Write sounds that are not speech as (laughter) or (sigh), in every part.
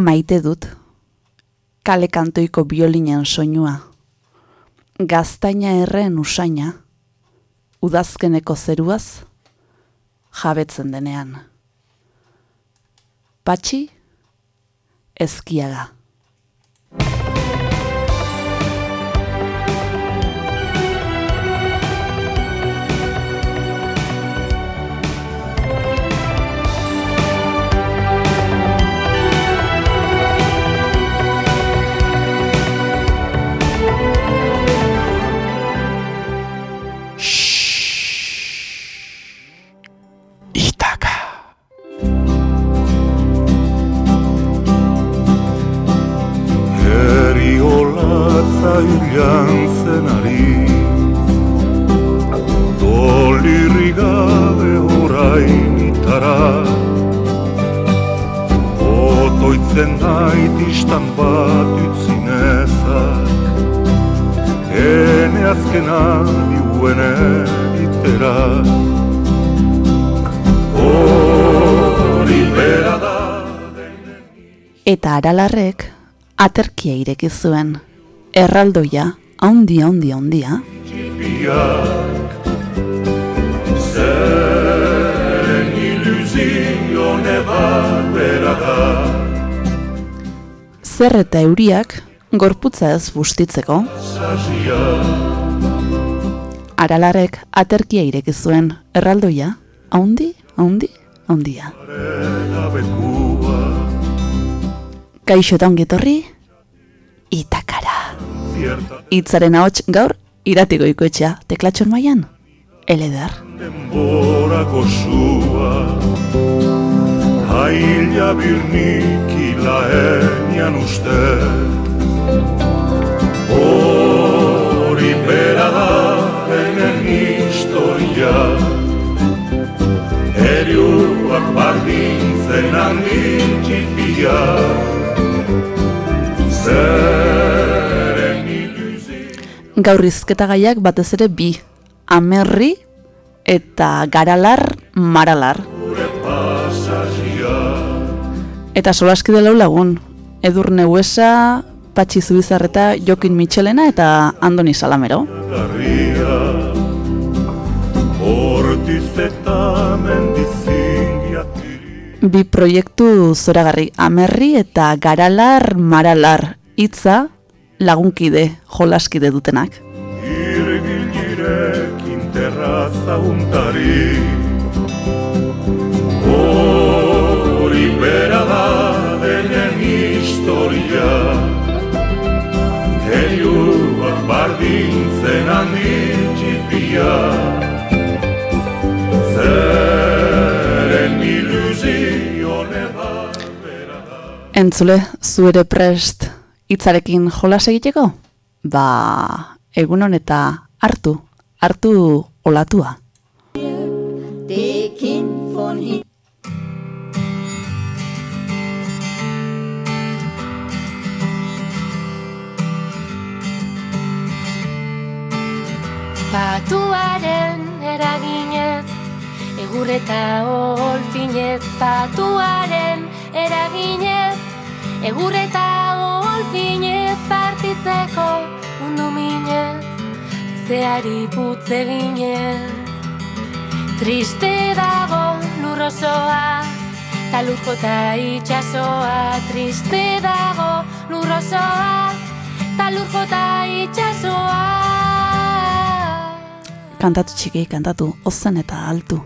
Maite dut, kale kantoiko biolinen soinua, gaztaina erren usaina, udazkeneko zeruaz, jabetzen denean. Patxi, ezkiaga. Istan bat utzinezak Ene azkena diuen eritera Hori bera da Eta aralarrek aterkia ireki zuen. Erraldoia, haundia, haundia, haundia. txipiak Zeren ilusione bat bera da Zer eta euriak gorputza ez bustitzeko, aralarek aterkia ireki zuen. Erraldoia, haundi, haundi, haundia. Kaixo eta ongetorri, itakara. Itzaren ahots gaur, iratiko ikoetxea, teklatxon maian, eleder. denbora gozua Haila birniki laenian uste Hori bera da enen historia Eriuak bardintzen handin txipia Zeren ilusio Gaur izketa gaiak batez ere bi, amerri eta garalar maralar. Eta solaskide lau lagun, Edurne Huesa, Patxi Zubizarreta, Jokin Mitxelena eta Andoni Salamero. Bi proiektu zoragarri, amerri eta garalar maralar, hitza lagunkide, jolaskide dutenak. Irgilerekin terraza bera da denen historia Heliuak bardintzen handin txipia Zeren ilusione bat bera da Entzule, zu ere prest hitzarekin jolas egiteko? Ba, egunon eta hartu, hartu olatua. Det Patuaren eraginez, egur eta olfinez, patuaren eraginez, egur eta olfinez, partitzeko mundu minez, zeari putz eginez. Triste dago lurrosoa, ta lurko eta itxasoa, triste dago lurrosoa, ta lurko eta itxasoa. Kantatu txiki, kantatu, ozen eta altu.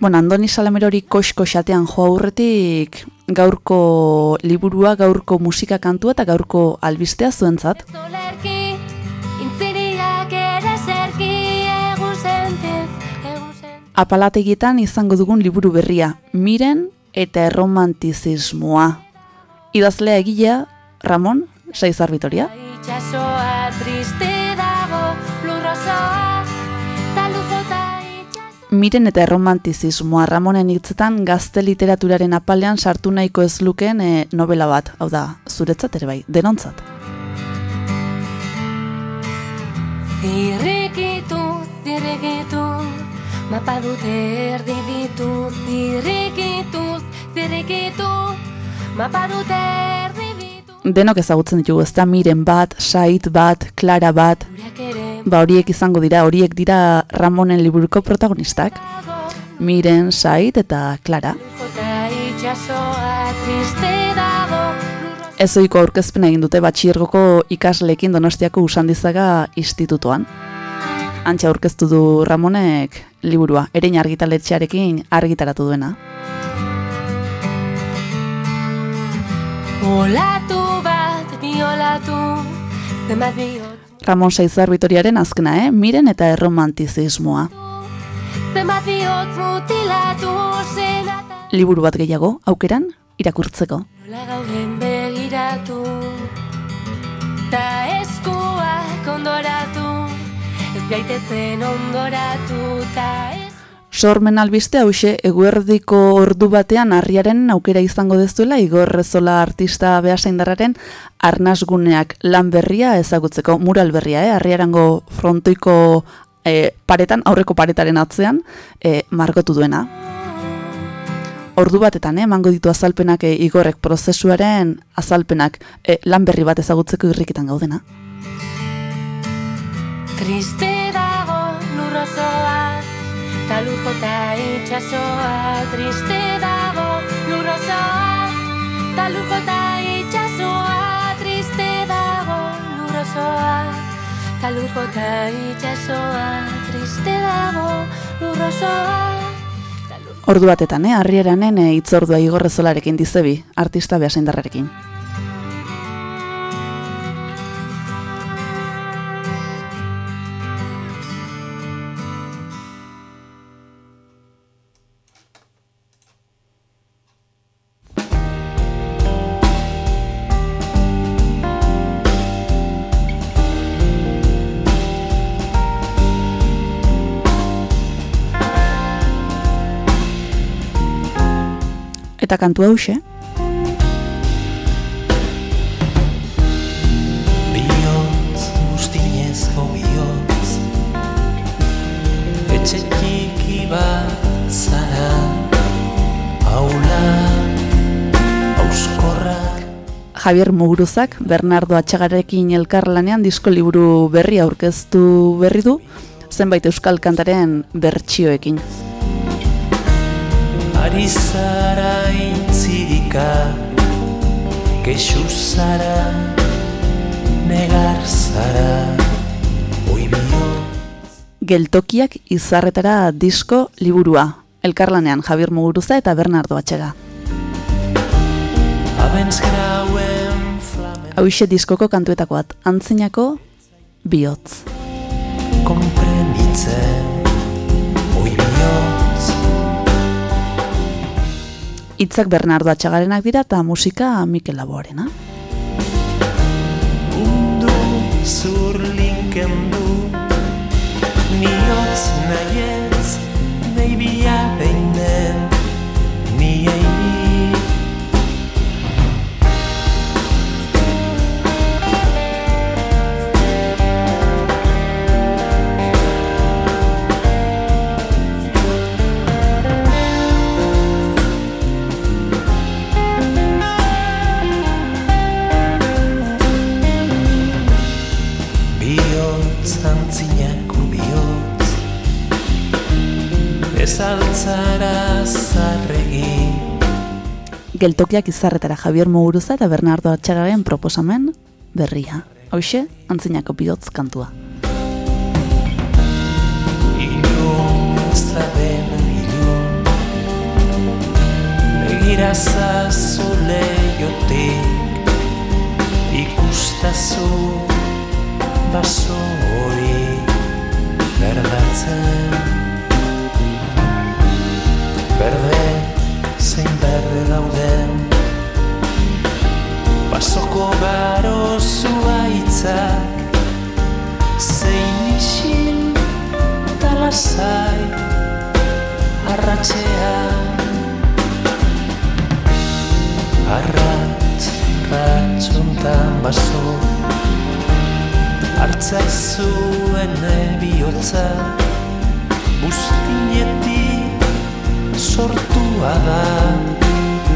Bueno, Andoni Salamerori kosko xatean jo aurretik gaurko liburua, gaurko musika kantua eta gaurko albistea zuentzat. Apalategietan izango dugun liburu berria, miren eta erromantizismoa. Idazlea egilea, Ramon, Saizar Vitoria. Itxasoa. Miren eta erromantizismoa Ramonen hitzetan gazte literaturaren apalean sartu nahiko ez lukeen eh, novela bat, hau da, zuretzat ere bai, denontzat. Zirrikitu, zirrikitu, Mapa dute erdi ditu zirrikituz, zirrikitu Mapa dute erdi Denok ezagutzen ditugu, ez da miren bat, sait bat, klara bat, ba horiek izango dira, horiek dira Ramonen liburuko protagonistak. Miren, sait eta klara. Ezoiko aurkezpena egin dute batxiergoko ikasleekin Donostiako Usandizaga institutuan. Antxa aurkeztu du Ramonek liburua, erein argitaletxearekin argitaratu duena. Olatu bat, bi olatu Zenbat bihot Ramon Saizar Vitoriaren azkena, eh? Miren eta erromantizismoa. Zenbat bihot mutilatu zenata Liburu bat gehiago, aukeran, irakurtzeko. Nola gauden begiratu Ta eskuak ondoratu Ez gaitezen ondoratu Ta Sormen albiste hause eguerdiko ordu batean harriaren aukera izango dezuela Igor Rezola artista behasaindarraren arnasguneak lan berria ezagutzeko mural berria, eh? harriarango frontoiko eh, paretan, aurreko paretaren atzean, eh, margotu duena. Ordu batetan, eh, emango ditu azalpenak eh, Igorrek prozesuaren azalpenak eh, lan berri bat ezagutzeko irrikitan gaudena. Triste dago lurrozoa Ta lujota itxasoa Triste dago lurrozoa Ta lujota itxasoa Triste dago lurrozoa Ta lujota itxasoa Triste dago lurrozoa Ordu batetan, eh, harrieranen eh, itzordua Igor Rezolarekin dizebi, artista behasaindarrarekin. Eta kantu hause, Bihotz, guztinezko bihotz Etxe txiki bat zara. Aula, auskorra Javier Muguruzak Bernardo Atxagarekin elkarlanean disko liburu berri aurkeztu berri du, zenbait euskal kantaren bertsioekin. Ari zara intzirika Kexu zara Negar zara Geltokiak izarretara disko liburua. Elkarlanean Javier Muguruza eta Bernardo Atxega. Abentz grauen flamen diskoko kantuetako bat, antzinako bihotz. Komprenitzen Oi bihotz Hitzak Bernardo Atxagarenak dira eta musika Mikel Laboarena. Mundu zurlinken du Niotz nahietz Ez altzara zarregi Geltokiak izarretara Javier Muguruza eta Bernardo Atxagaren proposamen berria. Hauxe, antzinako bihotz kantua. Ilun ez da den ilun Begira zazu leiotik Ikustazu baso hori Berdatzen zein berde dauden. Basoko garo zuaitzak Zein isil talasai Arratxean Arratx, ratxontan baso Artza zuen bihotza Buztine sortua da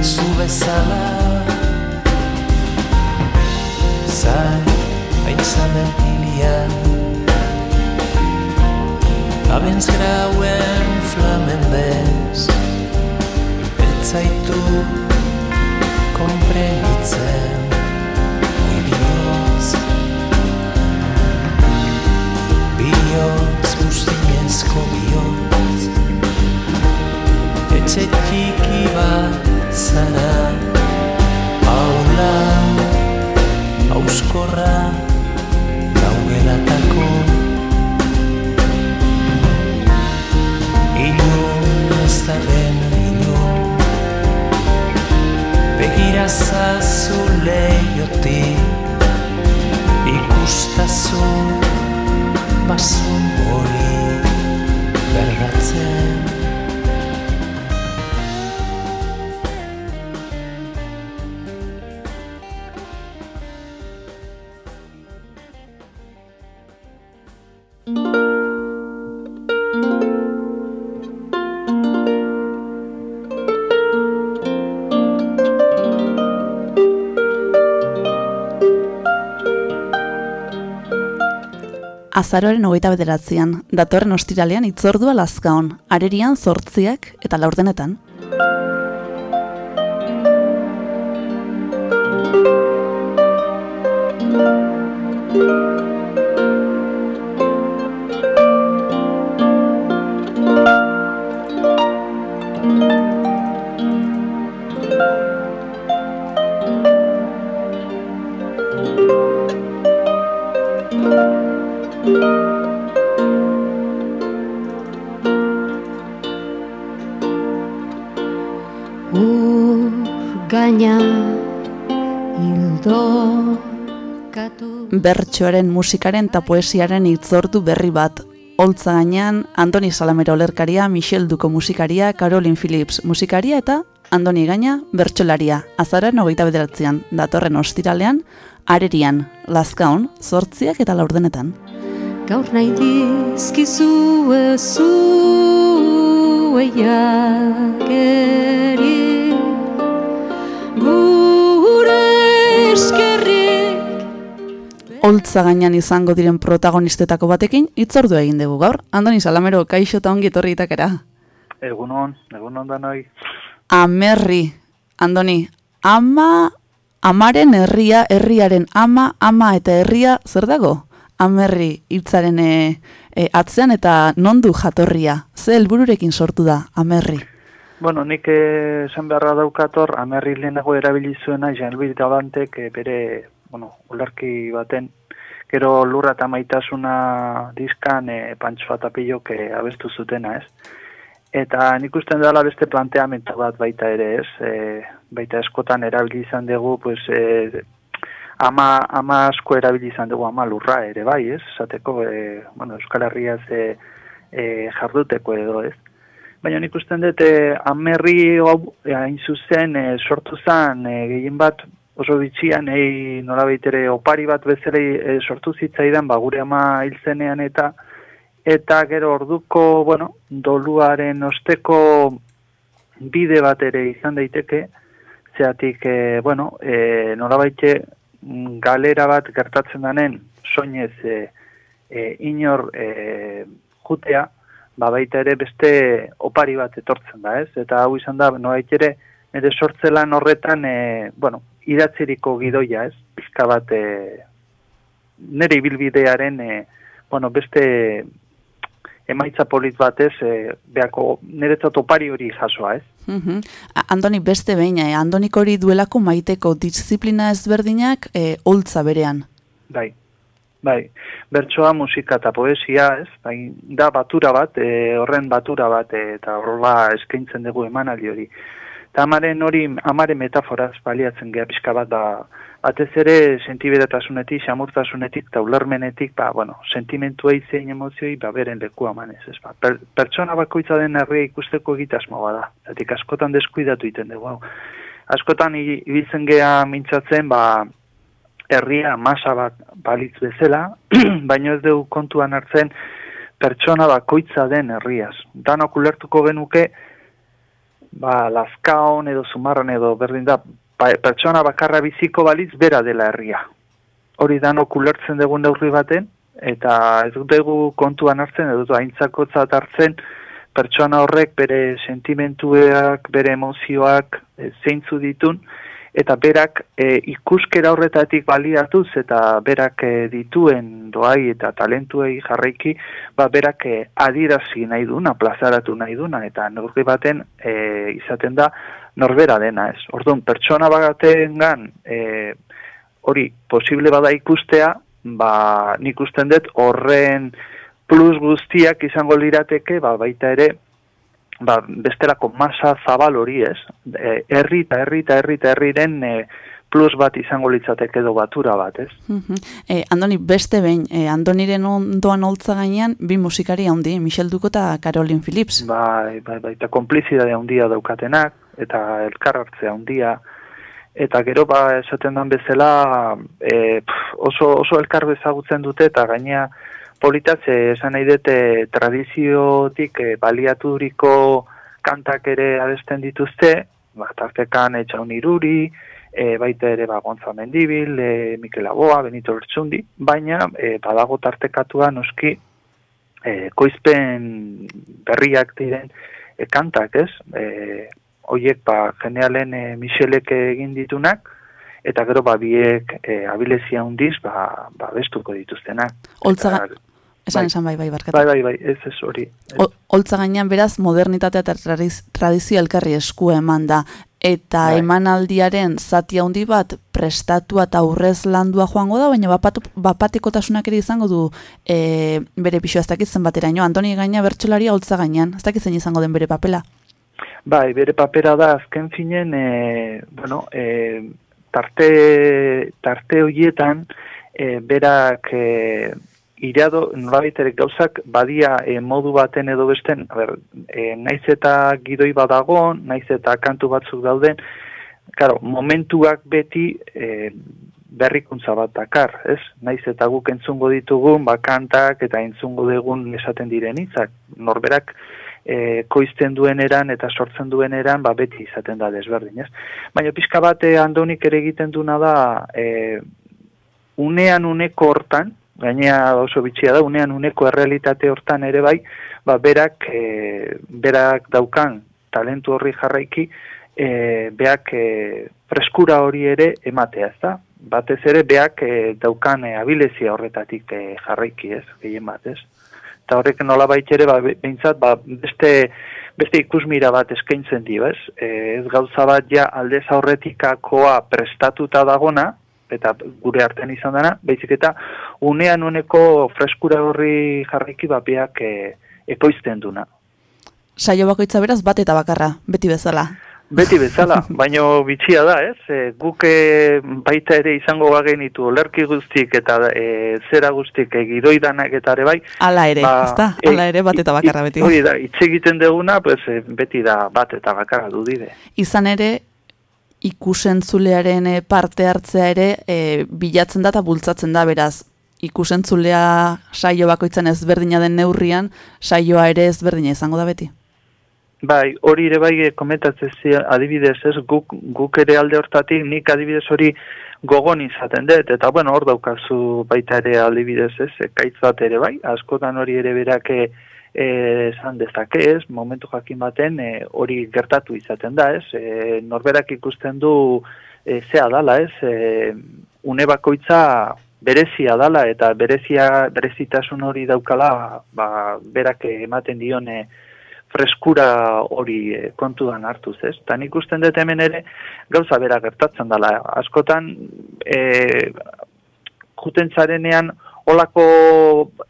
zu bezala. Zai, hain zanen hilian Abens grauen flamendez Ez zaitu konprenitzen. Ui bihotz. Bihotz guztienezko bihotz Etxe txiki bat zara Paula Auskorra Gaugelatako Ilun ez da den ilun Begira zazu lehiotik Ikustazu Basun hori Azaroaren hogeita bederatzean, datorren ostiralean itzordua lazkaon, arerian zortziak eta laurdenetan. Ur Bertsoaren, musikaren eta poesiaren itzordu berri bat. Holtza gainean, Andoni Salamero olerkaria, Michel Duko musikaria, Caroline Phillips musikaria eta Andoni Gaina bertsolaria. Azaren hogeita bederatzean, datorren ostiralean, arerian, lazkaon, zortziak eta laurdenetan. gaur nahi dizkizu ezu eiakeri Holtza gainean izango diren protagonistetako batekin, itzordu egin dugu gaur. Andoni Salamero, kaixo eta ongi etorri itakera. Egunon, egunon danoi. Amerri, Andoni, ama, amaren herria, herriaren ama, ama eta herria, zer dago? Amerri hitzaren e, e, atzean eta nondu jatorria. Ze helbururekin sortu da, amerri. Bueno, nik eh, esan beharra daukator, amerri lehenago erabili zuena Jean-Louis Davantek eh, bere, bueno, ularki baten, gero lurra eta maitasuna diskan eh, pantxo eta pilok abestu zutena, ez? Eta nik usten dela beste planteamentu bat baita ere, ez? E, baita eskotan erabili izan dugu, pues, e, ama, ama asko erabili izan dugu ama lurra ere, bai, ez? Esateko, e, bueno, Euskal Herriaz e, e, jarduteko edo, ez? Baina nik usten dut, e, amerri hau e, hain zuzen e, sortu zen e, gehien bat oso bitxian, e, nola ere opari bat bezala e, sortu zitzaidan, ba, gure ama hilzenean eta eta gero orduko, bueno, doluaren osteko bide bat ere izan daiteke, zeatik, e, bueno, e, nolabaite mm, galera bat gertatzen danen, soinez e, e, inor e, jutea, ba baita ere beste opari bat etortzen da, ez? Eta hau izan da, nolabait ere, nire sortzelan horretan, e, bueno, idatziriko gidoia, ez? Pizka bat, e, nire ibilbidearen, e, bueno, beste emaitza polit batez, e, beako niretzat opari hori jasoa, ez? Mhm. A- Andoni beste behin, eh, Andonik hori duelako maiteko disiplina ezberdinak e, holtza berean. Bai, bai, bertsoa, musika eta poesia, ez? Bai, da batura bat, e, horren batura bat, e, eta horrela eskaintzen dugu emanaldi hori. Eta amaren hori, amaren metaforaz baliatzen geha pixka bat, da, batez ere sentiberatasunetik, xamurtasunetik, eta ba, bueno, sentimentuei zein emozioi, ba, beren leku amanez, ez? Ba, per, pertsona bakoitza den herria ikusteko egitasmo bada, zatik askotan deskuidatu iten dugu, hau. Askotan ibiltzen geha mintzatzen, ba, herria masa bat balitz bezala, (clears throat) baino ez dugu kontuan hartzen pertsona bakoitza den herriaz. Danok ulertuko genuke ba, lazkaon edo zumarran edo berdin da, ba, pertsona bakarra biziko balitz bera dela herria. Hori danok ulertzen dugun neurri baten, eta ez dugu kontuan hartzen, edo haintzakotzat hartzen, pertsona horrek bere sentimentuak, bere emozioak e, zeintzu ditun, eta berak e, ikuskera horretatik baliatuz eta berak e, dituen doai eta talentuei jarraiki, ba berak e, adirazi nahi duna, plazaratu nahi duna, eta neurri baten e, izaten da norbera dena ez. Orduan, pertsona bagatengan e, hori posible bada ikustea, ba nik usten dut horren plus guztiak izango lirateke, ba baita ere ba, bestelako masa zabal hori ez, e, herri eta herri eta herri eta herriren e, plus bat izango litzateke edo batura bat, ez? e, Andoni, beste behin, e, Andoniren ondoan holtza gainean, bi musikari handi, Michel Duko eta Caroline Phillips. Bai, bai, bai, eta komplizidade handia daukatenak, eta elkar hartzea handia, eta gero ba esaten dan bezala e, oso, oso elkar bezagutzen dute, eta gainea, politatze esan nahi dute tradiziotik e, baliaturiko kantak ere adesten dituzte, ba, tartekan etxaun iruri, e, baita ere ba, Gonza Mendibil, e, Mikel Aboa, Benito Bertsundi, baina e, badago tartekatua noski e, koizpen berriak diren e, kantak, ez? E, oiek ba, genialen e, Michelek egin ditunak, eta gero ba biek e, abilezia hundiz ba, ba bestuko dituztenak. Oltzaga, Esan bai. esan bai, bai, barkatu. Bai, bai, bai, ez ez hori. Oltza gainean beraz, modernitatea eta tradizio elkarri esku eman da. Eta bai. emanaldiaren zati handi bat prestatua eta aurrez landua joango da, baina bapatiko tasunak ere izango du e, bere pixoa ez dakitzen batera. Antoni gaina bertxolaria oltza gainean, ez dakitzen izango den bere papela? Bai, bere papera da azken finen, e, bueno, e, tarte, tarte horietan, e, berak... E, irado nolabait gauzak badia e, modu baten edo besten, a ber, e, naiz eta gidoi badago, naiz eta kantu batzuk dauden, claro, momentuak beti e, berrikuntza bat dakar, ez? Naiz eta guk entzungo ditugun, ba kantak eta entzungo dugun esaten diren hitzak, norberak e, koizten duen eran eta sortzen duen eran, ba beti izaten da desberdin, ez? Baina pixka bate handonik ere egiten duna da, e, unean uneko hortan, gainea oso bitxia da, unean uneko errealitate hortan ere bai, ba, berak, e, berak daukan talentu horri jarraiki, e, beak e, freskura hori ere ematea, ez da? Batez ere, beak e, daukan e, abilezia horretatik e, jarraiki, ez? Gehien bat, ez? Eta horrek nola ere, ba, behintzat, ba, beste, beste ikusmira bat eskaintzen dio, ez? Ez gauza bat ja aldez aurretikakoa prestatuta dagona, eta gure artean izan dena, baizik eta unean uneko freskura horri jarriki bapiak e, ekoizten duna. Saio bakoitza beraz bat eta bakarra, beti bezala. Beti bezala, (laughs) baino bitxia da, ez? E, guke baita ere izango bagenitu olerki guztik eta e, zera guztik egidoidanak eta ere bai. Ala ere, ba, ezta? Ala ere bat eta bakarra beti. Hori da, itxegiten deguna, pues, beti da bat eta bakarra dudide. Izan ere, ikusentzulearen eh, parte hartzea ere e, bilatzen da eta bultzatzen da beraz ikusentzulea saio bakoitzan ezberdina den neurrian saioa ere ezberdina izango da beti. Bai, hori ere bai eh, komentatzen adibidez ez guk, guk ere alde hortatik nik adibidez hori gogon izaten dut eta bueno hor daukazu baita ere adibidez ez ekaitz bat ere bai askotan hori ere berake esan dezake ez, momentu jakin baten e, hori gertatu izaten da ez, e, norberak ikusten du e, zea dala ez, e, une bakoitza berezia dala eta berezia berezitasun hori daukala ba, berak ematen dione freskura hori kontuan hartuz, ez? Ta nik ikusten dut hemen ere gauza bera gertatzen dala. Askotan e, juten zarenean olako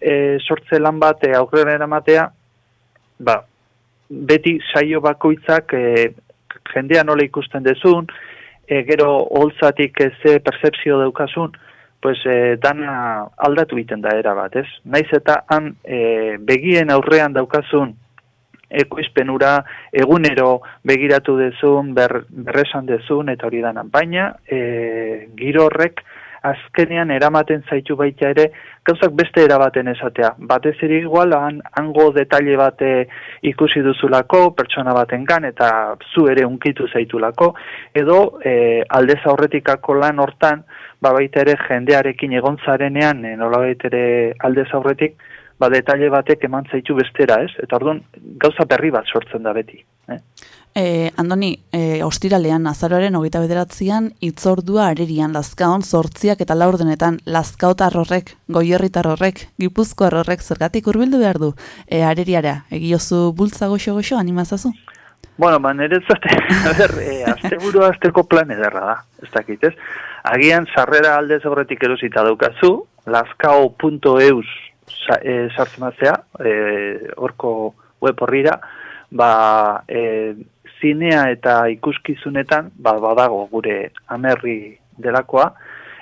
e, sortze lan bat e, aurrera eramatea, ba, beti saio bakoitzak e, jendea nola ikusten dezun, e, gero holtzatik ze percepzio daukasun, pues e, dana aldatu egiten da era bat, ez? Naiz eta han e, begien aurrean daukazun ekoizpenura egunero begiratu dezun, ber, berresan dezun eta hori dana. Baina e, giro horrek azkenean eramaten zaitu baita ere, gauzak beste erabaten esatea. Batez ere igual, han, hango detalle bate ikusi duzulako, pertsona baten gan, eta zu ere unkitu zaitulako, edo e, aldez aurretikako lan hortan, ba baita ere jendearekin egon zarenean, e, nola baita ere aldez aurretik, ba detalle batek eman zaitu bestera, ez? Eta orduan gauza berri bat sortzen da beti. Eh? E, Andoni, e, ostiralean, azaroaren hogeita bederatzean, itzordua arerian lazkaon, sortziak eta laurdenetan, lazkaota arrorrek, goierritar horrek, gipuzko arrorrek, zergatik hurbildu behar du, e, areriara, egiozu bultza goxo-goxo, animazazu? Bueno, ba, niretzate, (laughs) a ber, e, azte buru azteko plan ederra da, ez dakit, ez? Agian, sarrera aldez horretik erosita daukazu, lazkao.eus sa, e, sartzen matzea, e, orko web horrira, ba, e, zinea eta ikuskizunetan, ba, badago gure amerri delakoa,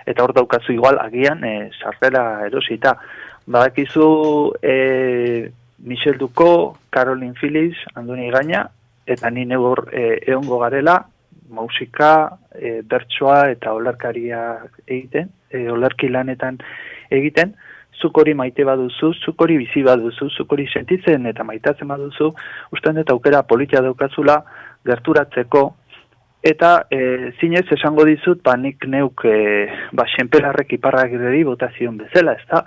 eta hor daukazu igual agian e, sarrera erosita. Badakizu e, Michel Duko, Caroline Phillips, Andoni Gaina, eta ni nebor e, eongo garela, musika, e, bertsoa eta olarkaria egiten, e, olarki lanetan egiten, zuk hori maite baduzu, zuk hori bizi baduzu, zuk hori sentitzen eta maitatzen baduzu, ustean eta aukera politia daukazula gerturatzeko, eta e, zinez esango dizut, ba nik neuk e, ba senpelarrek iparrak irreri botazion bezala, ez da,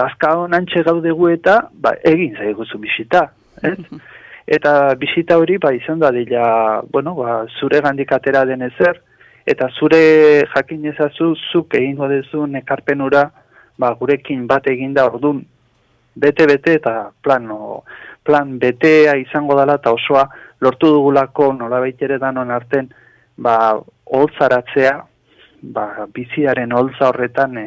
laska honantxe gaudegu eta ba, egin zaiguzu bisita, ez? Eta bisita hori, ba, izan da dila, bueno, ba, zure gandik atera den ezer, eta zure jakin ezazu, zuk egingo dezun ekarpenura, ba, gurekin bat eginda ordun bete-bete eta plan, o, plan betea izango dela eta osoa lortu dugulako nolabait ere danon arten ba, holtzaratzea ba, biziaren holtza horretan e,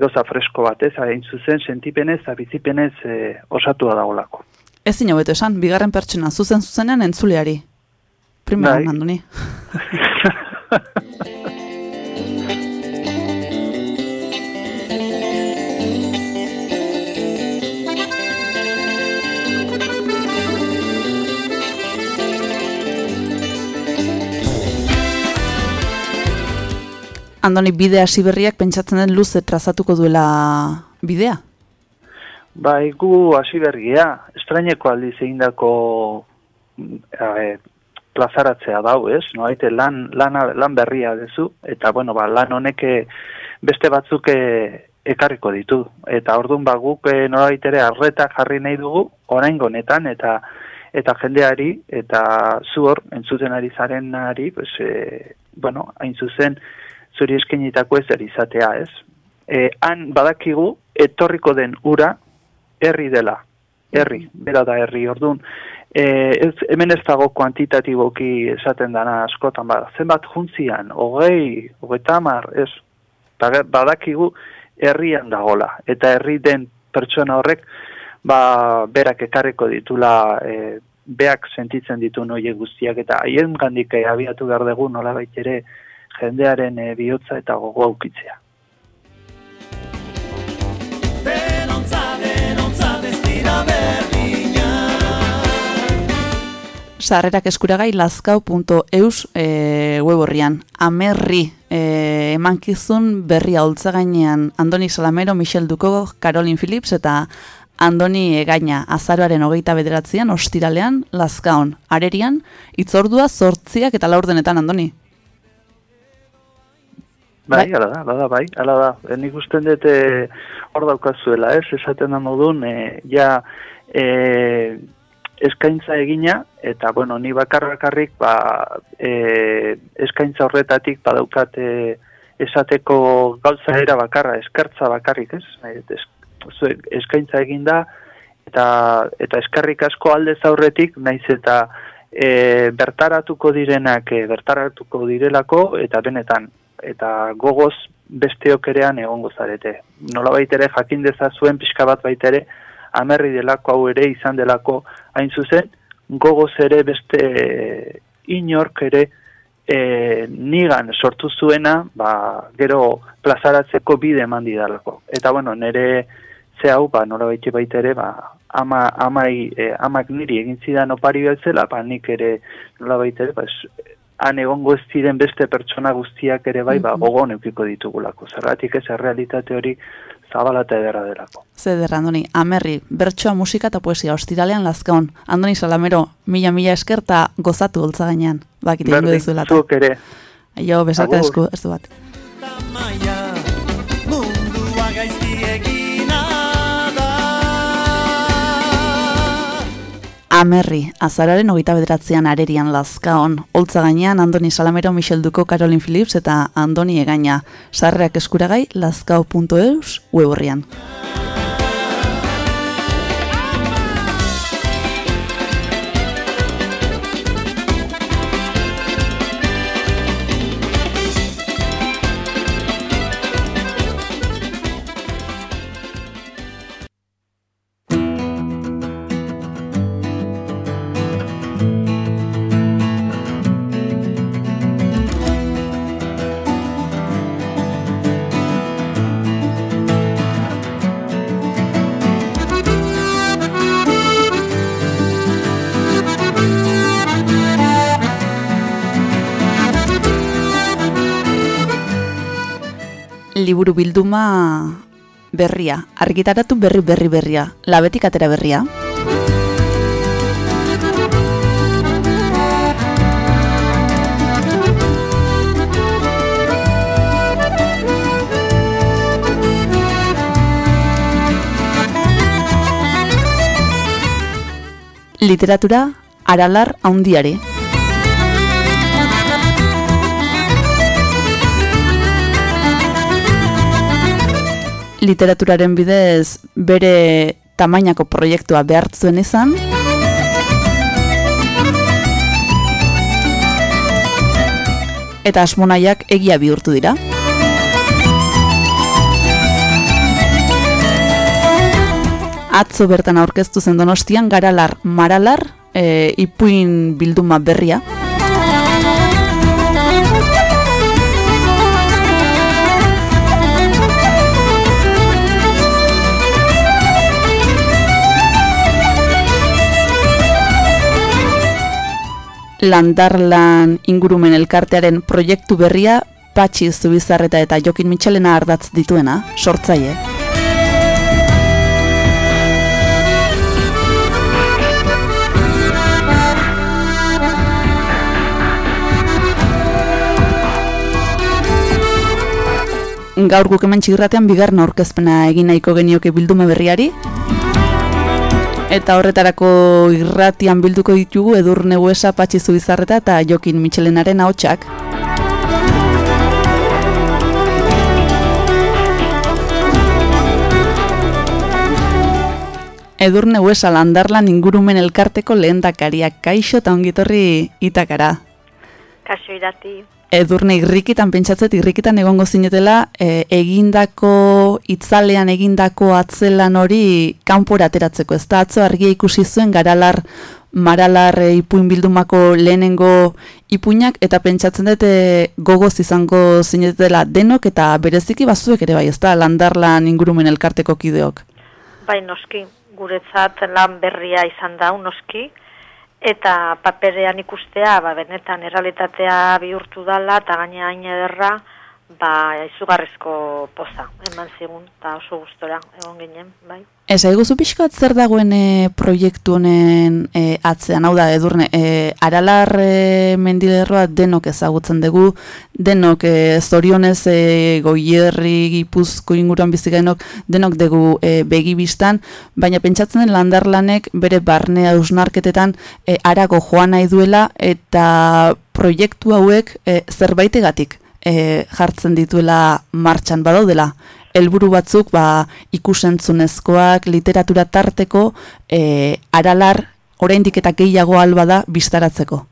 goza fresko batez, hain zuzen sentipenez eta bizipenez e, osatua dagolako. Ez zino beto esan, bigarren pertsona, zuzen zuzenean entzuleari. Primera, Bai. Andoni. (laughs) Andoni, bide hasi berriak pentsatzen den luze trazatuko duela bidea? Gu hasi bergia, estraineko aldiz egindako e, plazaratzea dau, ez? No, haite lan, lan, lan berria dezu, eta bueno, ba, lan honek eh, beste batzuk eh, ekarriko ditu. Eta orduan ba, guk e, ere arreta jarri nahi dugu, orain honetan eta eta jendeari, eta zu hor, entzuten ari zarenari, pues, e, bueno, hain zuzen, zuri eskenitako ez izatea, ez? E, han badakigu, etorriko den ura, herri dela, herri, bera da herri, orduan, e, ez, hemen ez dago kuantitatiboki esaten dana askotan, ba, zenbat juntzian, hogei, hogeita hamar, ez, Ba- badakigu herrian dagola, eta herri den pertsona horrek, ba, berak ekarriko ditula, e, beak sentitzen ditu noie guztiak, eta haien gandik eh, abiatu behar dugu nola ere jendearen e, bihotza eta gogo aukitzea. Denontza, denontza, ez dira berdina Sarrerak eskuragai lazkau.eus e, web horrian. Amerri e, emankizun berria holtza gainean Andoni Salamero, Michel Duko, Caroline Phillips eta Andoni Egaina azaroaren hogeita bederatzean, ostiralean, lazkaon, arerian, itzordua zortziak eta laurdenetan, Andoni. Bai, Bai. ala da, ala da, bai, ala da. E, nik usten dut e, hor daukazuela, ez, esaten da modun, e, ja, e, eskaintza egina, eta, bueno, ni bakar bakarrik, ba, e, eskaintza horretatik badaukat e, esateko gauza era bakarra, eskertza bakarrik, ez? E, es, zu- eskaintza eginda, eta, eta eskarrik asko aldez aurretik, naiz eta e, bertaratuko direnak e, bertaratuko direlako, eta benetan, eta gogoz besteok erean egongo zarete. Nola ere jakin dezazuen pixka bat baita ere, amerri delako hau ere izan delako hain zuzen, gogoz ere beste inork ere e, nigan sortu zuena, ba, gero plazaratzeko bide eman didalako. Eta bueno, nire ze hau, ba, nola baita ere, ba, ama, amai, e, amak niri egin zidan opari beltzela, ba, nik ere nola ere, ba, han egongo ez diren beste pertsona guztiak ere bai, ba, Mhm. gogon eukiko ditugulako. Zergatik ez errealitate hori zabala eta ederra delako. Ze derra, Andoni, amerri, bertsoa musika eta poesia ostiralean lazkaon. Andoni Salamero, mila-mila esker eta gozatu holtza gainean. Bakit egingo Berdin, dizula. eta. zuok ere. Jo, besarka esku, ez du bat. Amerri, azararen hogeita bederatzean arerian lazkaon. Holtza gainean Andoni Salamero, Michel Duko, Caroline Phillips eta Andoni Egaina. Sarreak eskuragai lazkao.eus web Liburu bilduma berria, argitaratu berri berri berria, labetik atera berria. Literatura aralar haundiari. Literaturaren bidez bere tamainako proiektua behartzuen izan. Eta asmonaiak egia bihurtu dira. Atzo bertan aurkeztu zen donostian garalar maralar e, ipuin bilduma berria. Landarlan ingurumen elkartearen proiektu berria Patxi Zubizarreta eta Jokin Mitxelena ardatz dituena, sortzaile. Gaur guk hemen txigirratean bigarren aurkezpena egin nahiko genioke bilduma berriari, Eta horretarako irratian bilduko ditugu Edurne Huesa, Patxi Zubizarreta eta Jokin Mitxelenaren ahotsak. Edurne Huesa landarlan ingurumen elkarteko lehendakariak kaixo eta ongitorri itakara. Kaso irati. Edurne irrikitan pentsatzet irrikitan egongo zinetela e, egindako itzalean egindako atzelan hori kanpora ateratzeko. Ez da atzo argia ikusi zuen garalar maralar e, ipuin bildumako lehenengo ipuinak eta pentsatzen dut e, gogoz izango zinetela denok eta bereziki bazuek ere bai, ez da landarlan ingurumen elkarteko kideok. Bai noski, guretzat lan berria izan da noski, eta paperean ikustea, ba, benetan errealitatea bihurtu dala, eta gaina hain ederra, ba, izugarrizko poza, eman zigun, eta oso gustora egon ginen, bai. Ez, eguzu pixkat zer dagoen e, proiektu honen e, atzean, hau da, edurne, e, aralar e, mendilerroa denok ezagutzen dugu, denok e, zorionez e, goierri gipuzko inguruan bizigenok, denok dugu e, begibistan, baina pentsatzen den landarlanek bere barne hausnarketetan e, arago joan nahi duela eta proiektu hauek e, zerbaitegatik e, jartzen dituela martxan badaudela helburu batzuk ba, ikusentzunezkoak, literatura tarteko, e, aralar, oraindik eta gehiago alba da biztaratzeko.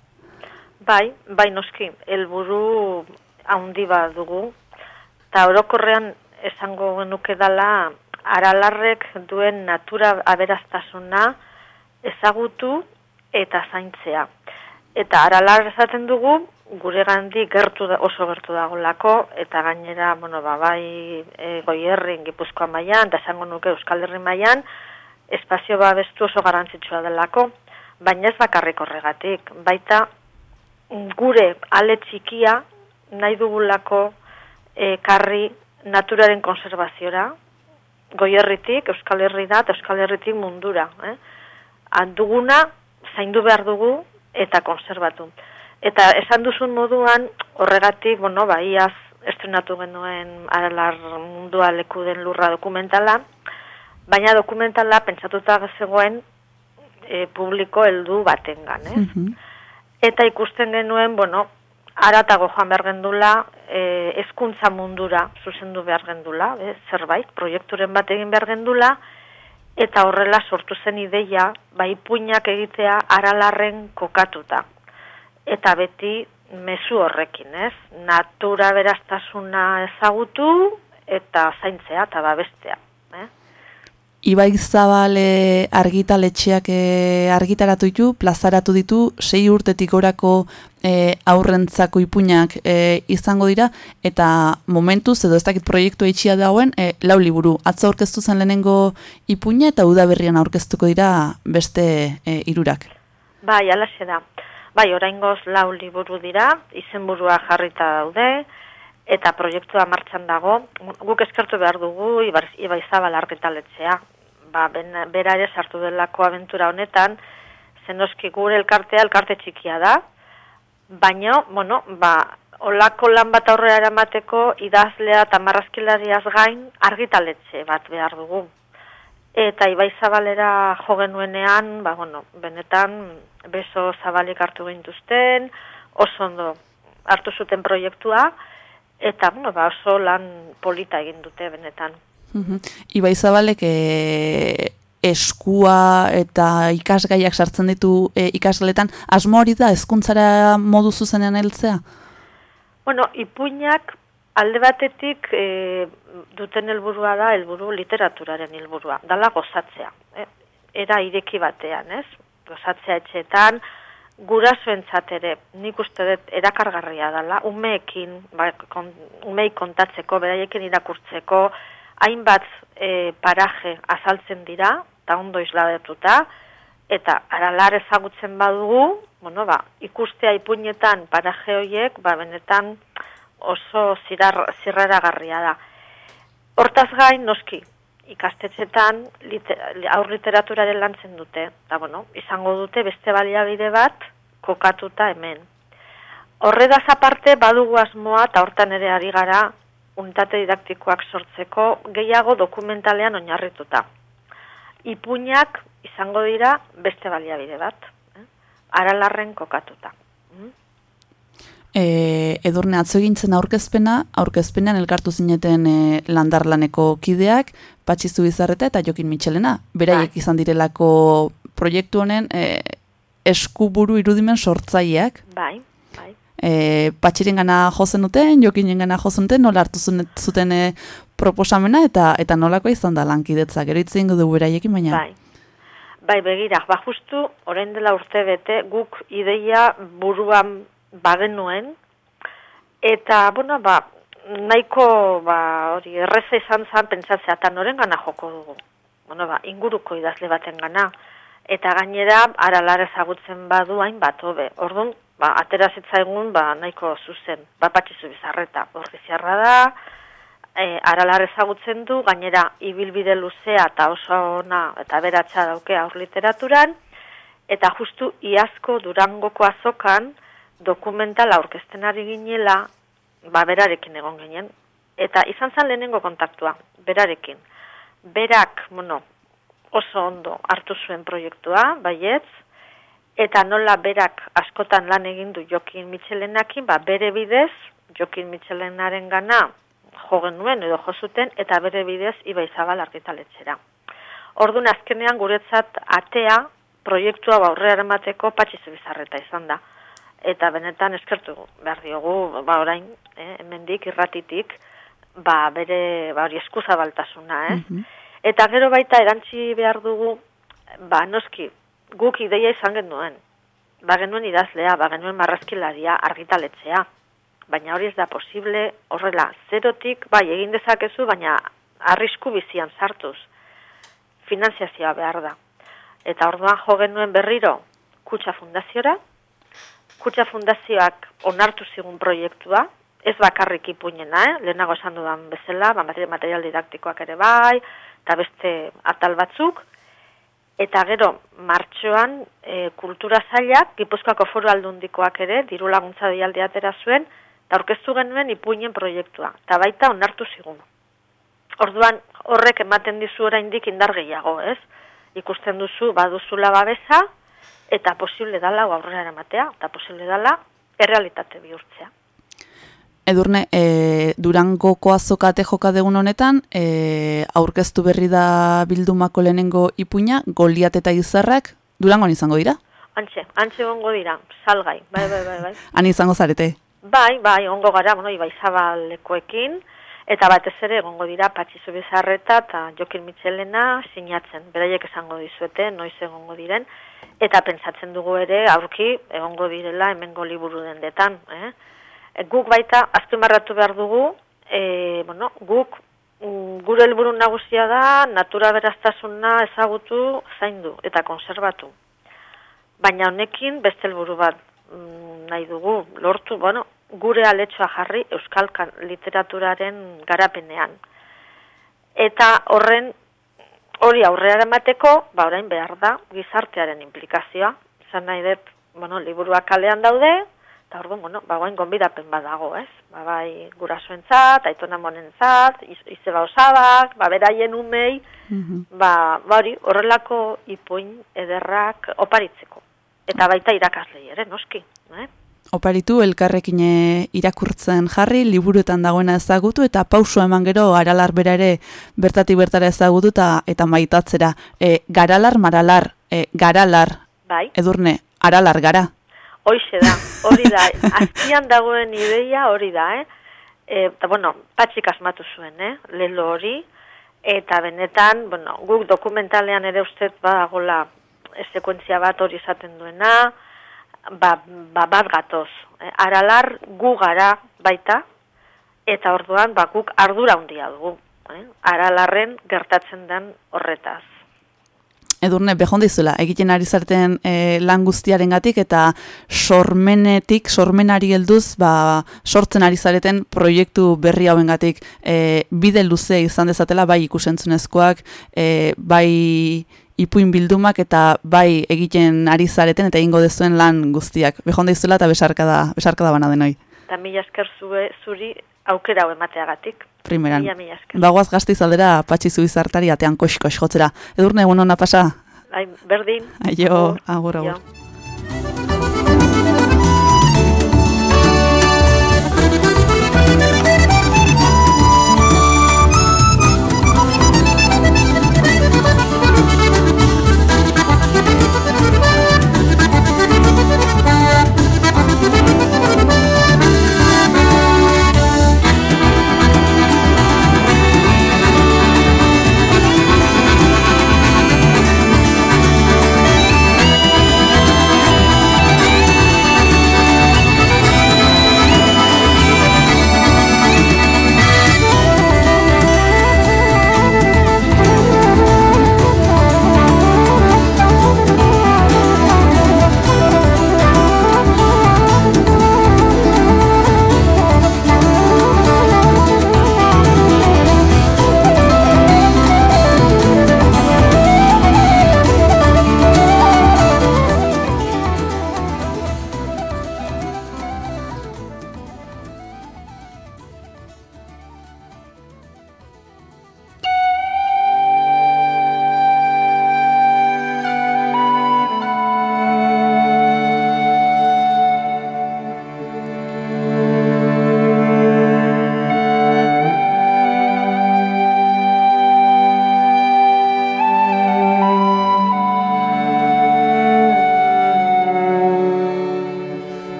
Bai, bai noski, helburu handi bat dugu, eta orokorrean esango genuke dala aralarrek duen natura aberaztasuna ezagutu eta zaintzea. Eta aralar esaten dugu, gure gandi gertu da, oso gertu dagolako, eta gainera, bueno, ba, bai e, goierrin gipuzkoa mailan, eta esango nuke Euskal Herri mailan, espazio babestu oso garrantzitsua delako, baina ez bakarrik horregatik, baita gure ale txikia nahi dugulako ekarri naturaren konservaziora, goierritik, Euskal Herri da, eta Euskal Herritik mundura. Eh? Duguna, zaindu behar dugu, eta konservatu. Eta esan duzun moduan, horregatik, bueno, ba, iaz estrenatu genuen aralar mundua leku den lurra dokumentala, baina dokumentala pentsatuta zegoen e, publiko heldu batengan, eh? Mhm. Eta ikusten genuen, bueno, aratago joan behar gendula, e, ezkuntza mundura zuzendu behar gendula, e, zerbait, proiekturen bat egin behar gendula, eta horrela sortu zen ideia, bai puinak egitea aralarren kokatuta. Eta beti mezu horrekin, ez? Natura beraztasuna ezagutu eta zaintzea eta babestea. Eh? Ibai Zabale argitaletxeak e, argitaratu ditu, plazaratu ditu, sei urtetik orako e, aurrentzako ipuinak e, izango dira, eta momentuz, edo ez dakit proiektu eitxia dauen, e, lau liburu. Atzo aurkeztu zen lehenengo ipuina eta udaberrian aurkeztuko dira beste e, irurak. Bai, alaxe da. Bai, oraingoz lau liburu dira, izenburua jarrita daude, eta proiektua martxan dago. Guk eskertu behar dugu, Ibar, Ibai Zabal argitaletzea. Ba, ben, bera ere sartu delako aventura honetan, zenoski gure elkartea elkarte txikia da, baina, bueno, ba, olako lan bat aurrera eramateko idazlea eta marrazkilariaz gain argitaletxe bat behar dugu. Eta Ibai Zabalera jo genuenean, ba, bueno, benetan beso zabalik hartu gintuzten, oso ondo hartu zuten proiektua, eta bueno, ba, oso lan polita egin dute benetan. Ibai Zabalek e, eskua eta ikasgaiak sartzen ditu e, ikasletan, asmo hori da hezkuntzara modu zuzenean heltzea? Bueno, ipuinak alde batetik e, duten helburua da helburu literaturaren helburua, dala gozatzea. Eh? Era ireki batean, ez? Gozatzea etxeetan, gurasoentzat ere, nik uste dut erakargarria dela, umeekin, ba, kon, umei kontatzeko, beraiekin irakurtzeko, hainbat e, paraje azaltzen dira, eta ondo isladetuta, eta aralar ezagutzen badugu, bueno, ba, ikustea ipuinetan paraje horiek, ba, benetan oso zirar, zirraragarria da. Hortaz gain, noski, ikastetxetan liter, aur literaturaren lantzen dute. Eta, bueno, izango dute beste baliabide bat kokatuta hemen. Horredaz aparte, badugu asmoa eta hortan ere ari gara unitate didaktikoak sortzeko gehiago dokumentalean oinarrituta. Ipuinak izango dira beste baliabide bat. Eh? Aralarren kokatuta. E, edurne atzo egintzen aurkezpena, aurkezpenean elkartu zineten e, landarlaneko kideak, patxizu bizarreta eta jokin mitxelena. Beraiek Bai. izan direlako proiektu honen e, eskuburu irudimen sortzaileak. Bai, bai. E, patxiren gana jozen duten, jokinen gana jozen duten, nola hartu zuten e, proposamena eta eta nolako izan da lankidetza. Gero itzen du beraiekin, baina Bai. Bai, begira, ba justu, orain dela urte bete, guk ideia buruan bagenuen, eta, bueno, ba, nahiko, ba, hori, erreza izan zen pentsatzea, eta noren gana joko dugu. Bueno, ba, inguruko idazle baten gana. Eta gainera, aralar ezagutzen badu hain bat, hobe. Orduan, ba, atera zitzaigun, ba, nahiko zuzen, ba, patxizu bizarreta. Ordiziarra da, e, aralar ezagutzen du, gainera ibilbide luzea eta oso ona eta beratsa dauke aur literaturan, eta justu iazko durangoko azokan dokumental aurkezten ari ginela, ba berarekin egon ginen. Eta izan zen lehenengo kontaktua, berarekin. Berak, bueno, oso ondo hartu zuen proiektua, baietz, eta nola berak askotan lan egin du Jokin Mitxelenakin, ba bere bidez, Jokin Mitxelenaren gana jo genuen edo jo zuten, eta bere bidez Ibai Zabal argitaletxera. Orduan azkenean guretzat atea proiektua ba aurrera eramateko patxizu bizarreta izan da. Eta benetan eskertu behar diogu, ba orain, eh, hemendik irratitik, ba bere ba hori eskuzabaltasuna, eh? Mhm. Eta gero baita erantzi behar dugu, ba noski, guk ideia izan genuen. Ba genuen idazlea, ba genuen marrazkilaria, argitaletzea. Baina hori ez da posible, horrela, zerotik, bai, egin dezakezu, baina arrisku bizian sartuz. Finanziazioa behar da. Eta orduan jo genuen berriro kutsa fundaziora, Kutsa Fundazioak onartu zigun proiektua, ez bakarrik ipuinena, eh? lehenago esan dudan bezala, ba, material, didaktikoak ere bai, eta beste atal batzuk, eta gero martxoan e, kultura zailak, Gipuzkoako foru aldundikoak ere, diru laguntza dialdi atera zuen, eta aurkeztu genuen ipuinen proiektua, eta baita onartu zigun. Orduan horrek ematen dizu oraindik indar gehiago, ez? Ikusten duzu baduzula babesa eta posible dala aurrera eramatea, eta posible dala errealitate bihurtzea. Edurne, e, Durangoko azokate joka degun honetan, e, aurkeztu berri da bildumako lehenengo ipuina, Goliat eta Izarrak, Durangon izango dira? Antxe, antxe ongo dira, salgai, bai, bai, bai, bai. (laughs) Han izango zarete? Bai, bai, ongo gara, bueno, ibai zabalekoekin, eta batez ere egongo dira Patxizu Bizarreta eta Jokin Mitxelena sinatzen, beraiek esango dizuete, noiz egongo diren, eta pentsatzen dugu ere aurki egongo direla hemengo liburu dendetan, eh? E, guk baita azpimarratu behar dugu, e, bueno, guk mm, gure helburu nagusia da natura beraztasuna ezagutu zaindu eta konservatu. Baina honekin beste helburu bat mm, nahi dugu lortu, bueno, gure aletxoa jarri euskal literaturaren garapenean. Eta horren hori aurrera emateko, ba orain behar da gizartearen implikazioa. Zan nahi dut, bueno, liburuak kalean daude, eta orduan, bueno, ba guain gonbidapen badago, ez? Ba bai gurasoentzat, aitona monentzat, iz, izeba osabak, ba beraien umei, ba, ba hori, horrelako ipuin ederrak oparitzeko. Eta baita irakaslei ere, noski, eh? Oparitu elkarrekin e, irakurtzen jarri, liburuetan dagoena ezagutu eta pauso eman gero aralar bera ere bertatik bertara ezagutu eta, eta maitatzera. E, garalar, maralar, e, garalar, Bai, edurne, aralar gara. hoixe da, hori da, (laughs) azpian dagoen ideia hori da, eh? Eta, bueno, patxik asmatu zuen, eh? Lelo hori, eta benetan, bueno, guk dokumentalean ere ustez badagola sekuentzia bat hori esaten duena, ba, ba bat gatoz. Eh? Aralar gu gara baita, eta orduan ba, guk ardura handia dugu. Eh? Aralarren gertatzen den horretaz. Edurne, behon dizula, egiten ari zareten e, lan guztiaren gatik eta sormenetik, sormenari helduz, ba, sortzen ari zareten proiektu berri hauen gatik e, bide luze izan dezatela, bai ikusentzunezkoak, e, bai ipuin bildumak eta bai egiten ari zareten eta egingo dezuen lan guztiak. Behon dizula eta besarka da, besarka da bana denoi. Eta mila esker zuri aukera hau emateagatik. Primeran. Mila, mila esker. Bagoaz gaztiz aldera patxi zuizartari atean kox-kox jotzera. Edurne, egun hona pasa? Ai, berdin. Aio, agur, agur. Jo.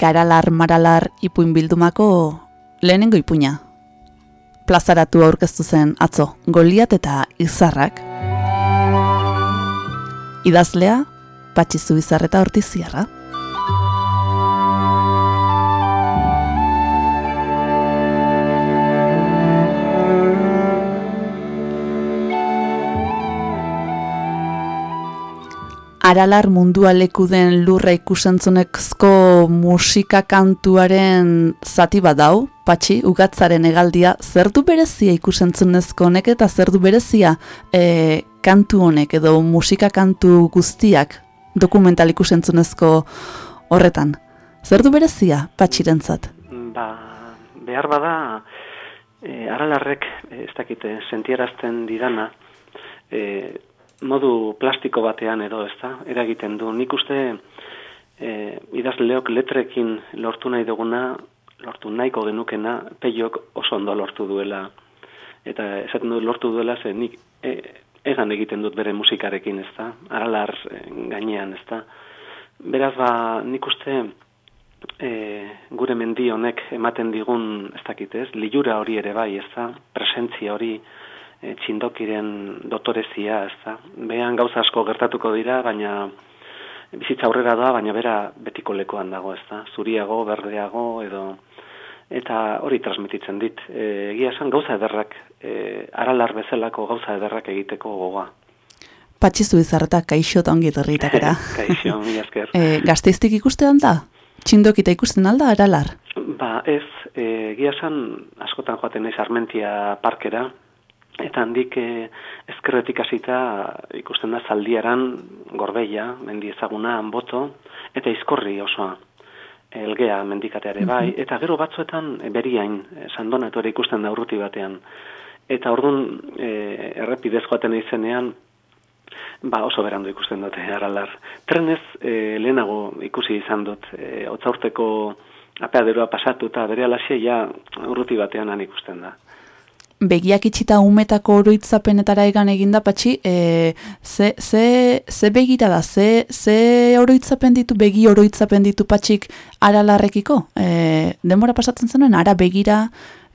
Garalar maralar ipuin bildumako lehenengo ipuina. Plazaratu aurkeztu zen atzo, goliat eta izarrak. Idazlea, patxizu izarreta hortiziarra. Aralar mundua leku den lurra ikusentzunezko musika kantuaren zati bat dau, patxi, ugatzaren egaldia, zer du berezia ikusentzunezko honek eta zer du berezia e, kantu honek edo musika kantu guztiak dokumental ikusentzunezko horretan. Zer du berezia patxirentzat? Ba, behar bada, e, aralarrek, ez dakite, sentierazten didana, e, modu plastiko batean edo, ez da, eragiten du. Nik uste e, idazleok letrekin lortu nahi duguna, lortu nahiko genukena, peiok oso ondo lortu duela. Eta esaten dut lortu duela, ze nik e, egan egiten dut bere musikarekin, ez da, aralar e, gainean, ez da. Beraz, ba, nik uste e, gure mendi honek ematen digun, ez dakit ez, liura hori ere bai, ez da, presentzia hori, e, txindokiren dotorezia, ez da. Behan gauza asko gertatuko dira, baina bizitza aurrera doa, baina bera betiko lekoan dago, ez da. Zuriago, berdeago, edo eta hori transmititzen dit. E, egia esan gauza ederrak, e, aralar bezalako gauza ederrak egiteko gogoa. Patxizu izarreta kaixo eta ongi etorritakera. (laughs) kaixo, mila esker. (laughs) E, gazteiztik ikustean da? Txindokita ikusten alda, aralar? Ba, ez, e, egia esan askotan joaten naiz Armentia parkera, Eta handik e, ezkerretik hasita ikusten da zaldiaran gorbeia, mendi ezaguna, anboto, eta izkorri osoa, elgea mendikateare bai, eta gero batzuetan e, beriain, e, sandonatu ere ikusten da urruti batean. Eta orduan e, errepidez joaten izenean, ba oso berandu ikusten dute aralar. Trenez e, lehenago ikusi izan dut, e, otzaurteko apeaderoa pasatu eta bere alaxia ja urruti batean han ikusten da begiak itxita umetako oroitzapenetara egan eginda patxi, e, ze, ze, ze begira da, ze, ze oroitzapen ditu, begi oroitzapen ditu patxik aralarrekiko? E, demora pasatzen zenuen, ara begira,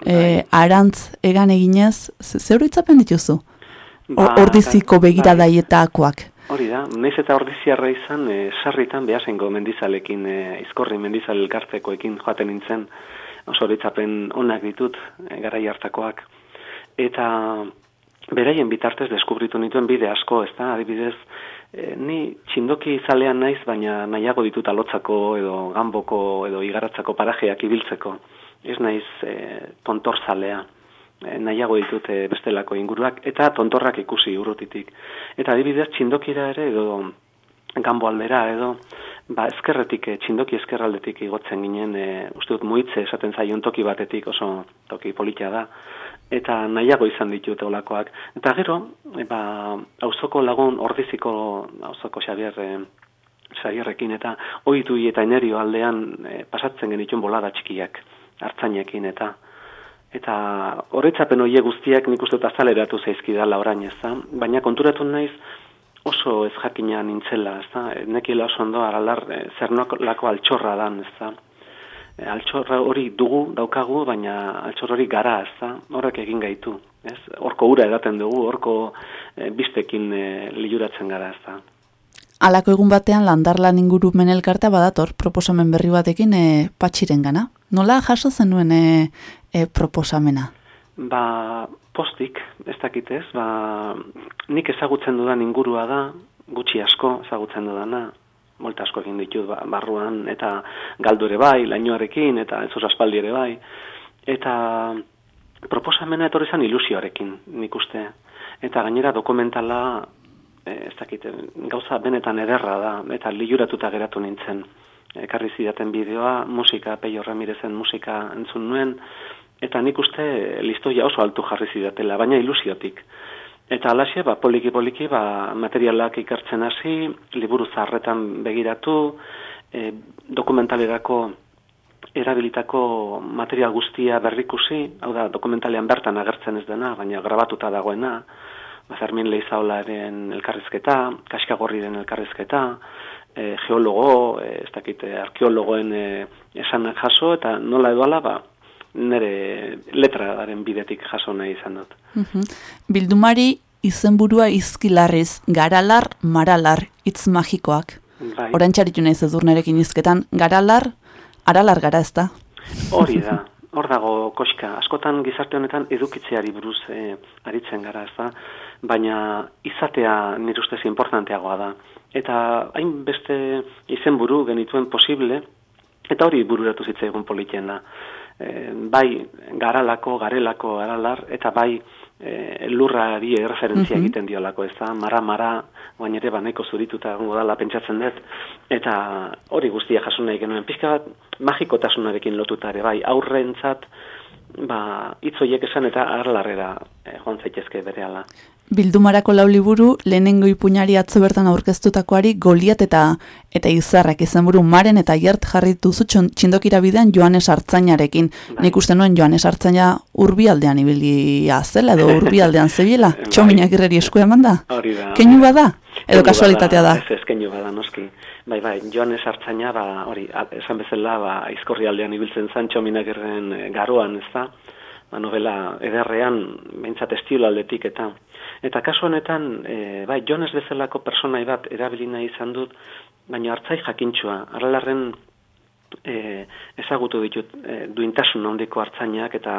e, arantz egan eginez, ze, ze oroitzapen dituzu? Ba, Ordiziko begira bai. daietakoak. Hori da, naiz eta ordiziarra izan, e, sarritan behasengo mendizalekin, e, izkorri mendizal elkartzekoekin joaten nintzen, oso horitzapen onak ditut, e, gara hartakoak eta beraien bitartez deskubritu nituen bide asko, ez da, adibidez, e, ni txindoki zalean naiz, baina nahiago ditut alotzako edo gamboko edo igaratzako parajeak ibiltzeko. Ez naiz e, tontor zalea, e, nahiago ditut bestelako inguruak, eta tontorrak ikusi urrutitik. Eta adibidez, txindokira ere edo gambo aldera edo, ba, ezkerretik, txindoki ezkerraldetik igotzen ginen, e, uste dut muitze esaten zaion toki batetik, oso toki politia da, eta nahiago izan ditut olakoak. Eta gero, e, ba, auzoko lagun ordiziko auzoko Xabier e, Xabierrekin eta ohitu eta enerio aldean e, pasatzen genituen bolada txikiak hartzainekin eta eta horretzapen hoe guztiak nik uste azaleratu zaizkidala orain, ez da? Baina konturatu naiz oso ez jakina nintzela, ez da? Nekiela oso ondo aralar e, zer lako altxorra dan, ez da? E, altxorra hori dugu, daukagu, baina altxor hori gara, ez da, horrek egin gaitu. Ez? Horko ura edaten dugu, horko e, biztekin e, liuratzen gara, ez da. Alako egun batean landarlan inguru menelkartea badator, proposamen berri batekin e, patxiren gana. Nola jaso zenuen e, e, proposamena? Ba, postik, ez dakitez, ba, nik ezagutzen dudan ingurua da, gutxi asko ezagutzen dudana, molta asko egin ditut ba, barruan, eta galdu ere bai, lainoarekin, eta ez aspaldi ere bai. Eta proposamena etorri zen ilusioarekin, nik uste. Eta gainera dokumentala, e, ez dakit, gauza benetan ederra da, eta liuratuta geratu nintzen. Ekarri zidaten bideoa, musika, Peio Ramirezen musika entzun nuen, eta nik uste listoia oso altu jarri zidatela, baina ilusiotik. Eta alaxe, ba, poliki poliki, ba, materialak ikertzen hasi, liburu zaharretan begiratu, e, dokumentalerako erabilitako material guztia berrikusi, hau da, dokumentalean bertan agertzen ez dena, baina grabatuta dagoena, ba, Leizaolaren elkarrizketa, Kaskagorriren elkarrizketa, e, geologo, e, ez dakit, e, arkeologoen e, esanak jaso, eta nola edoala, ba, nire letraren bidetik jaso nahi izan dut. Mhm. Bildumari izenburua izkilarriz, garalar, maralar, hitz magikoak. Bai. Orain txaritu nahi zezur nerekin izketan, garalar, aralar gara ez da. Hori da, (laughs) hor dago koska. Askotan gizarte honetan edukitzeari buruz e, aritzen gara, ez da? Baina izatea nire ustez importanteagoa da. Eta hain beste izenburu genituen posible, eta hori bururatu zitzaigun politien da. E, bai garalako, garelako, aralar, eta bai e, lurrari erreferentzia Mhm. egiten diolako, ez da? Mara, mara, guain baneko zurituta egongo dala pentsatzen dut, eta hori guztia jaso nahi genuen. Pizka bat magikotasunarekin lotuta ere, bai, aurrentzat, ba, hitz horiek esan eta arlarrera e, joan zaitezke berehala. Bildumarako lau liburu lehenengo ipuñari atzo bertan aurkeztutakoari Goliat eta eta Izarrak izenburu Maren eta Iert jarri duzu txindokira bidean Joanes Artzainarekin. Bai. Nik uste nuen Joanes Artzaina urbialdean ibilia zela edo (laughs) urbialdean zebiela. Bai. Txominak irreri esku eman da. Hori da. Keinu bada? Edo kasualitatea da. Ez, ez keinu bada, noski. Bai, bai, joan esartzaina, ba, hori, esan bezala, ba, aizkorri aldean ibiltzen zan txominagirren eh, garoan, ez da? Ba, novela ederrean, behintzat estilo aldetik eta. Eta kasu honetan, e, bai, Jones bezalako personai bat erabili nahi izan dut, baina hartzai jakintxua, aralarren e, ezagutu ditut e, duintasun handiko hartzainak eta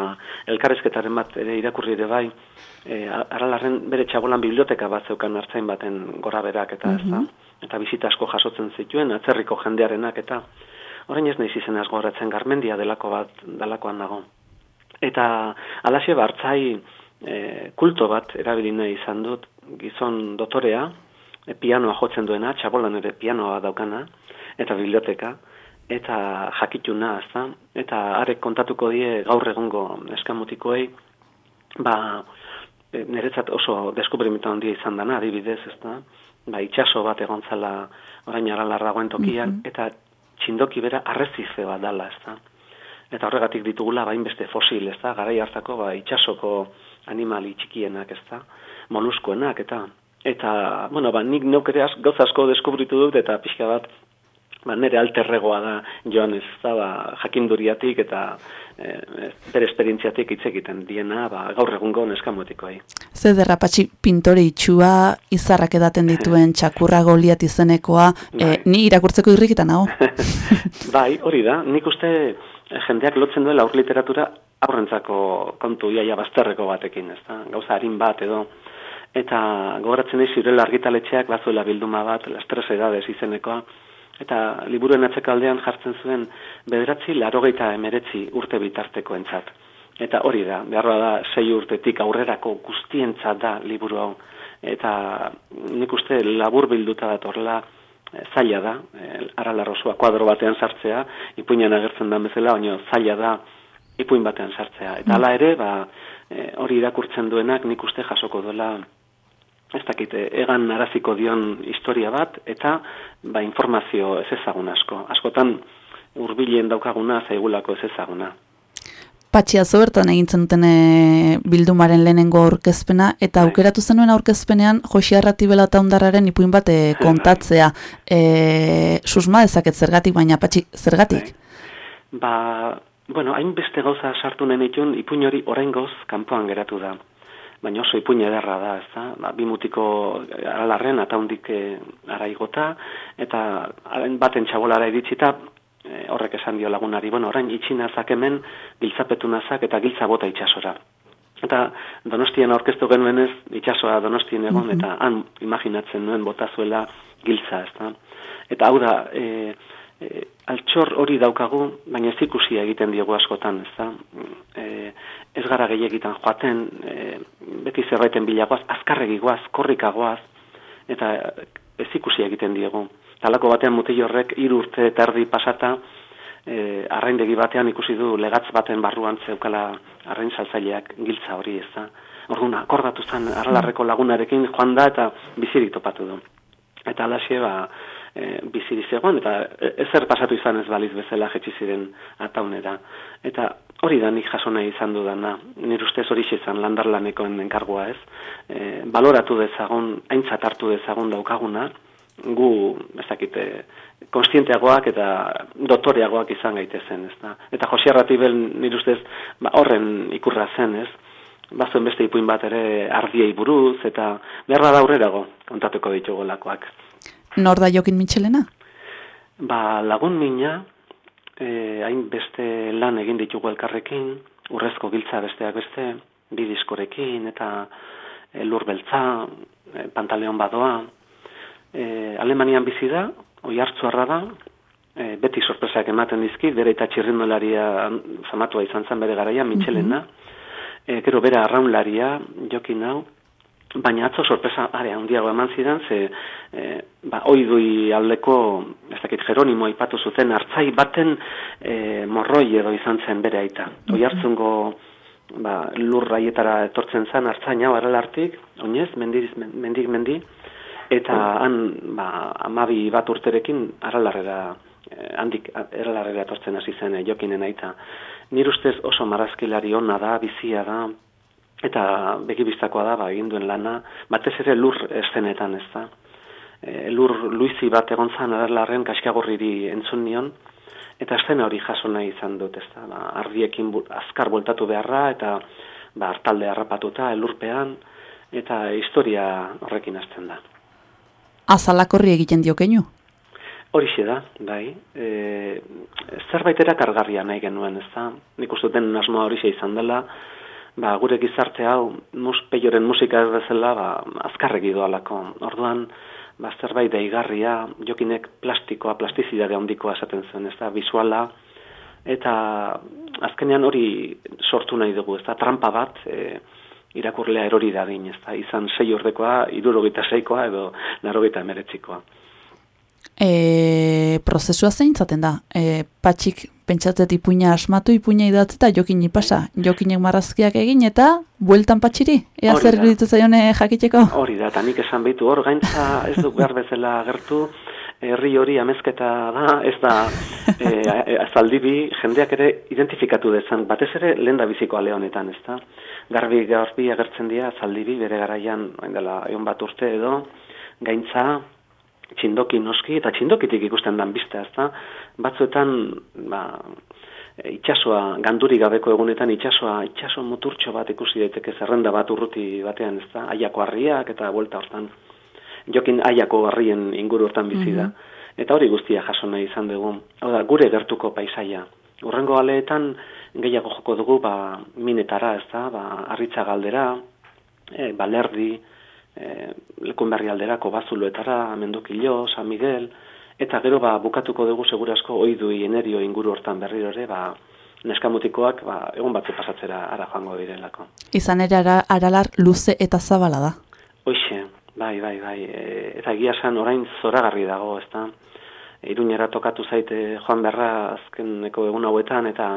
elkarrezketaren bat ere irakurri ere bai e, aralarren bere txabolan biblioteka bat zeukan hartzain baten gora berak eta ez da eta bizita asko jasotzen zituen atzerriko jendearenak eta orain ez naiz izenaz goratzen garmendia delako bat delakoan nago eta alaxe hartzai e, kulto bat erabili izan dut gizon dotorea e, pianoa jotzen duena, txabolan ere pianoa daukana, eta biblioteka, eta jakituna, ezta? Eta arek kontatuko die gaur egungo eskamutikoei, ba, e, niretzat oso deskubrimiento handia izan dana, adibidez, ezta? Ba, itxaso bat egon zala orain aralar dagoen tokian, eta txindoki bera arrezife bat dala, ezta? Eta horregatik ditugula bain beste fosil, ezta? Garai hartako ba, itxasoko animali txikienak, ezta? Moluskoenak, eta eta, bueno, ba, nik neuk ere az- gauza asko deskubritu dut, eta pixka bat, ba, nire alterregoa da joan ez da, ba, jakinduriatik eta e, bere esperientziatik hitz egiten diena, ba, gaur egungo neskamotikoei. Ze derrapatxi pintore itxua, izarrak edaten dituen (laughs) txakurra Goliat izenekoa, e, Bai. ni irakurtzeko irrikitan nago. (laughs) bai, hori da, nik uste eh, jendeak lotzen duela aur literatura aurrentzako kontu iaia bazterreko batekin, ez da? Gauza harin bat edo, eta gogoratzen diz zurela argitaletxeak bazuela bilduma bat, las tres edades izenekoa, eta liburuen atzekaldean jartzen zuen bederatzi larogeita emeretzi urte bitarteko entzat. Eta hori da, beharra da sei urtetik aurrerako guztientzat da liburu hau. Eta nik uste labur bilduta datorla eh, zaila da, e, aralar osoa kuadro batean sartzea, ipuinan agertzen da bezala, baina zaila da ipuin batean sartzea. Eta hala ere, ba, e, hori irakurtzen duenak nik uste jasoko duela ez dakit, egan naraziko dion historia bat, eta ba, informazio ez ezagun asko. Askotan hurbilen daukaguna zaigulako ez ezaguna. Patxia bertan egin zenuten e, bildumaren lehenengo aurkezpena, eta Bai. aukeratu zenuen aurkezpenean Josia Arratibela eta Ondarraren ipuin bat e, (laughs) kontatzea. E, susma dezaket zergatik, baina patxi, zergatik? Ba, bueno, hainbeste gauza sartu nahi nituen ipuin hori oraingoz kanpoan geratu da. Baina oso ipuin ederra da, ez da? Ba, bi mutiko aralarren ataundik e, araigota, eta baten txabolara iritsita, e, horrek esan dio lagunari, bueno, orain itxinazak hemen, giltzapetu nazak eta giltza bota itxasora. Eta donostian aurkeztu genuenez, itxasoa donostien egon, eta han imaginatzen nuen botazuela giltza, ez da? Eta hau da, e, e, altxor hori daukagu, baina ez ikusia egiten diogu askotan, ez da? E, ez gara gehiagitan joaten, e, beti zerbaiten bilagoaz, azkarregi goaz, korrikagoaz, eta ez ikusia egiten diegu. Talako batean mutil horrek hiru urte eta erdi pasata, e, arraindegi batean ikusi du legatz baten barruan zeukala arrain saltzaileak giltza hori, ez da? Orduan, akordatu zen arralarreko lagunarekin joan da eta bizirik topatu du. Eta alaxe, ba, e, biziri zegoen, eta ezer pasatu izan ez baliz bezala jetxi ziren ataunera. Eta hori da nik jaso nahi izan dudana, nire ustez hori izan landarlanekoen enkargua ez, e, baloratu dezagun, aintzat hartu dezagun daukaguna, gu, ez dakit, eh, konstienteagoak eta dotoreagoak izan gaitezen, ez da. Eta Jose Arratibel nire ustez ba, horren ikurra zen, ez? Bazuen beste ipuin bat ere ardiei buruz, eta behar da aurrerago kontatuko ditugu lakoak. Nor da Jokin Mitxelena? Ba, lagun mina, eh, hain beste lan egin ditugu elkarrekin, urrezko giltza besteak beste, bi diskorekin, eta e, lur beltza, e, pantaleon badoa. E, Alemanian bizi da, oi hartzuarra da, e, beti sorpresak ematen dizki, bere eta txirrindolaria zamatua izan zen bere garaia, Mitxelena, e, gero bere arraunlaria, jokin hau, baina atzo sorpresa are handiago eman zidan, ze e, ba, oidui aldeko, ez dakit Jeronimo aipatu zuten, hartzai baten e, morroi edo izan zen bere aita. Oi hartzungo ba, lur raietara etortzen zen hartzaina aralartik, oinez, mendiz, mendik mendi, eta han ba, amabi bat urterekin aralarrera eh, handik eralarrera etortzen hasi zen eh, jokinen aita. Nire ustez oso marazkilari ona da, bizia da, eta begibistakoa da, ba, egin duen lana, batez ere lur eszenetan ez da. E, lur luizi bat egon zan aralarren kaskagorriri entzun nion, eta estena hori jaso nahi izan dut, ez da, ba, ardiekin bu, azkar bueltatu beharra, eta ba, hartalde harrapatuta, elurpean, eta historia horrekin hasten da. Azalakorri egiten diokeinu. Horixe da, bai. E, zerbait erakargarria nahi genuen, ez da? Nik uste den asmoa horixe izan dela, ba, gure gizarte hau, mus, peioren musika ez bezala, ba, azkarregi doalako. Orduan, ba, zerbait deigarria, jokinek plastikoa, plastizidade handikoa esaten zen, ez da, visuala, eta azkenean hori sortu nahi dugu, ez da, trampa bat, e, irakurlea erori da din, ez da, izan sei ordekoa, irurogita seikoa edo narogita emeretzikoa. E, prozesua zein zaten da? E, patxik pentsatzet ipuina asmatu, ipuina idatz eta jokin ipasa. Jokinek marrazkiak egin eta bueltan patxiri? Ea Hori zer iruditzen zaione jakiteko? Hori da, eta nik esan behitu hor, gaintza ez du behar bezala gertu, herri hori amezketa da, ez da e, zaldibi, jendeak ere identifikatu dezan, batez ere lehen da biziko ale honetan, ez da. Garbi, garbi agertzen dira, zaldibi, bere garaian, hain dela, egon bat urte edo, gaintza, txindoki noski, eta txindokitik ikusten dan bizta, ez da. Batzuetan, ba, itxasoa, ganduri gabeko egunetan itxasoa, itxaso muturtxo bat ikusi daiteke zerrenda bat urruti batean, ez da, aiako harriak eta buelta hortan. Jokin aiako harrien inguru hortan bizi da. Eta hori guztia jaso nahi izan dugu. Hau da, gure gertuko paisaia. Urrengo aleetan gehiago joko dugu ba, minetara, ez da, ba, arritza galdera, e, balerdi, e, lekun berri alderako bazuloetara, mendokilo, San Miguel, eta gero ba, bukatuko dugu segurasko oidui enerio inguru hortan berriro ere, ba, neskamutikoak ba, egun batzu pasatzera ara joango direlako. Izan ere ara, aralar luze eta zabala da. Hoixe, bai, bai, bai, e, eta egia esan orain zoragarri dago, ez da? Iruñera tokatu zaite joan berra azkeneko egun hauetan, eta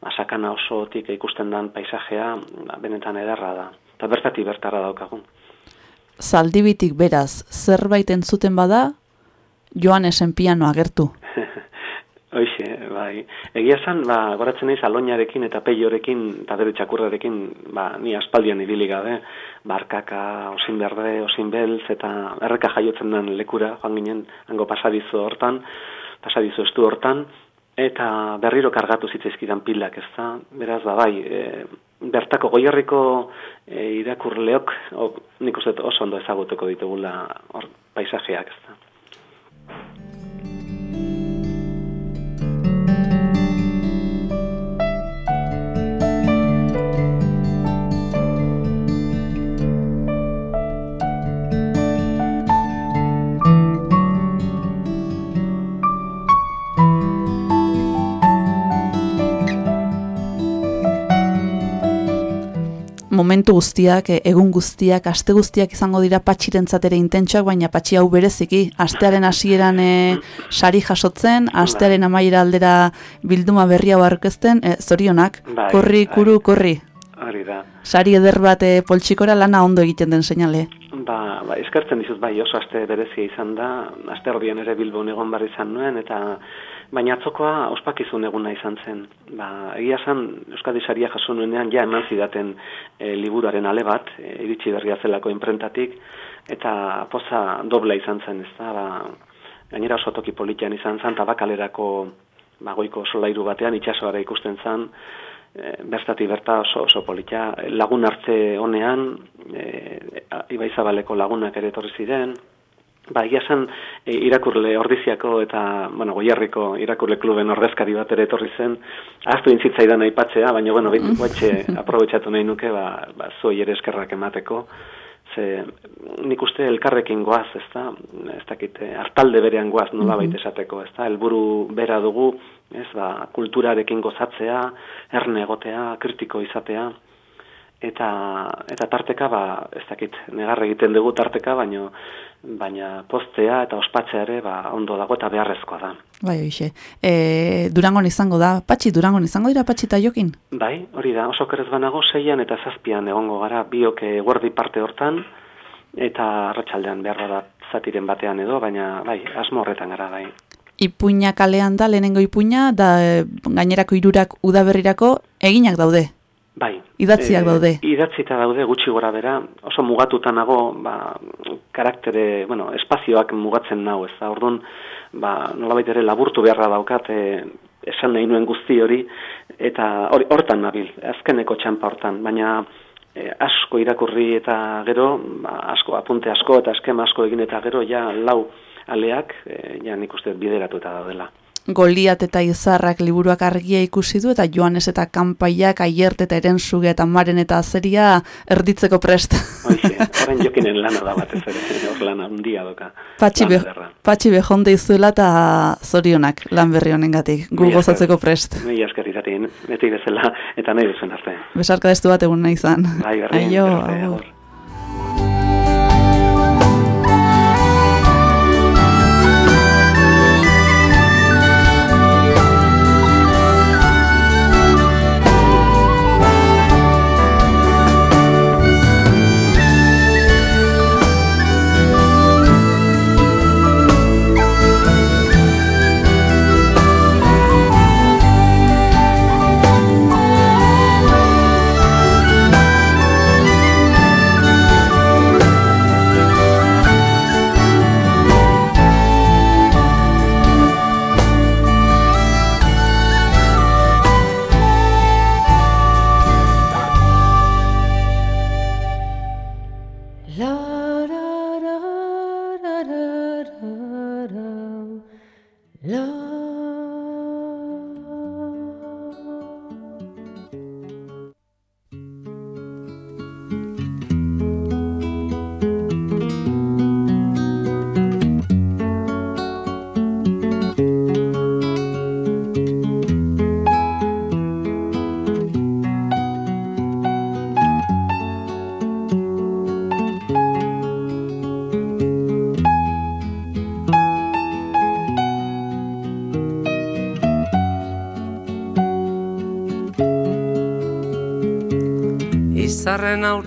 ba, sakana osotik ikusten dan paisajea, ba, benetan ederra da. Eta bertati bertara daukagu. Zaldibitik beraz, zerbait entzuten bada, Joanesen piano agertu. (laughs) Hoixe, bai. Egia esan, ba, goratzen naiz aloinarekin eta peiorekin eta bere txakurrarekin, ba, ni aspaldian ibili gabe, barkaka, osin berde, osin beltz, eta erreka jaiotzen den lekura, joan ginen, hango pasadizo hortan, pasadizo estu hortan, eta berriro kargatu zitzaizkidan pilak, ez da? Beraz, ba, bai, e, bertako goierriko irakurleok, o, nik uste oso ondo ezagutuko ditugula hor paisajeak, ez Momentu guztiak, e, egun guztiak, aste guztiak izango dira patxirentzat ere intentsuak, baina patxi hau bereziki. Astearen hasieran e, sari jasotzen, astearen amaiera aldera bilduma berria aurkezten, e, zorionak, Bai, korri, bai. kuru, korri. Hori da. Sari eder bat e, poltsikora lana ondo egiten den seinale. Ba, ba, eskertzen dizut bai oso aste berezia izan da, aste ere Bilbon egon bar izan nuen, eta baina atzokoa ospakizun eguna izan zen. Ba, egia esan Euskadi Saria jaso nuenean ja eman zidaten e, liburuaren ale bat, e, iritsi berria zelako imprentatik, eta poza dobla izan zen, ez da, ba, gainera oso toki politian izan zen, tabakalerako bagoiko solairu batean, itxasoara ikusten zen, e, bertati berta oso, oso politia, lagun hartze honean, e, ibaizabaleko lagunak ere etorri ziren, Ba, egia zen, e, irakurle ordiziako eta, bueno, goiarriko irakurle kluben ordezkari bat ere etorri zen, ahaztu intzitzaidan aipatzea, baina, bueno, bitu guatxe aprobetsatu nahi nuke, ba, ba, zoi ere eskerrak emateko, ze nik uste elkarrekin goaz, ez da, ez dakit, hartalde berean goaz nola baita esateko, ez da, elburu bera dugu, ez? Ba, kulturarekin gozatzea, erne egotea, kritiko izatea, eta eta tarteka ba ez dakit negar egiten dugu tarteka baino baina postea eta ospatzea ere ba ondo dago eta beharrezkoa da. Bai hoize e, durangon izango da. Patxi durangon izango dira patxi ta jokin? Bai hori da. Oso kerez banago seian eta zazpian egongo gara. Biok guardi parte hortan eta arratsaldean behar da zatiren batean edo baina bai asmo horretan gara bai. Ipuña kalean da, lehenengo ipuña, da gainerako irurak udaberrirako eginak daude. Bai. Idatziak daude. E, idatzita daude gutxi gora bera, oso mugatuta nago, ba, karaktere, bueno, espazioak mugatzen nago, ez da, orduan, ba, nolabait ere laburtu beharra daukat, e, esan nahi nuen guzti hori, eta hori hortan nabil, azkeneko txampa hortan, baina e, asko irakurri eta gero, ba, asko, apunte asko eta eskema asko egin eta gero, ja, lau aleak, e, ja nik uste bideratuta daudela. Goliat eta Izarrak liburuak argia ikusi du eta Joanes eta Kanpaiak aiert eta Erensuge eta Maren eta Azeria erditzeko prest. Hoize, (laughs) horren jokinen lana da batez ere, (laughs) hor lana handia doka. Patxi, be, patxi behonde izuela eta zorionak lan berri honengatik, gu gozatzeko prest. Mila esker izaten, beti bezala eta nahi duzen arte. Besarka destu bat egun nahi zan. Bai, berdin, Aio,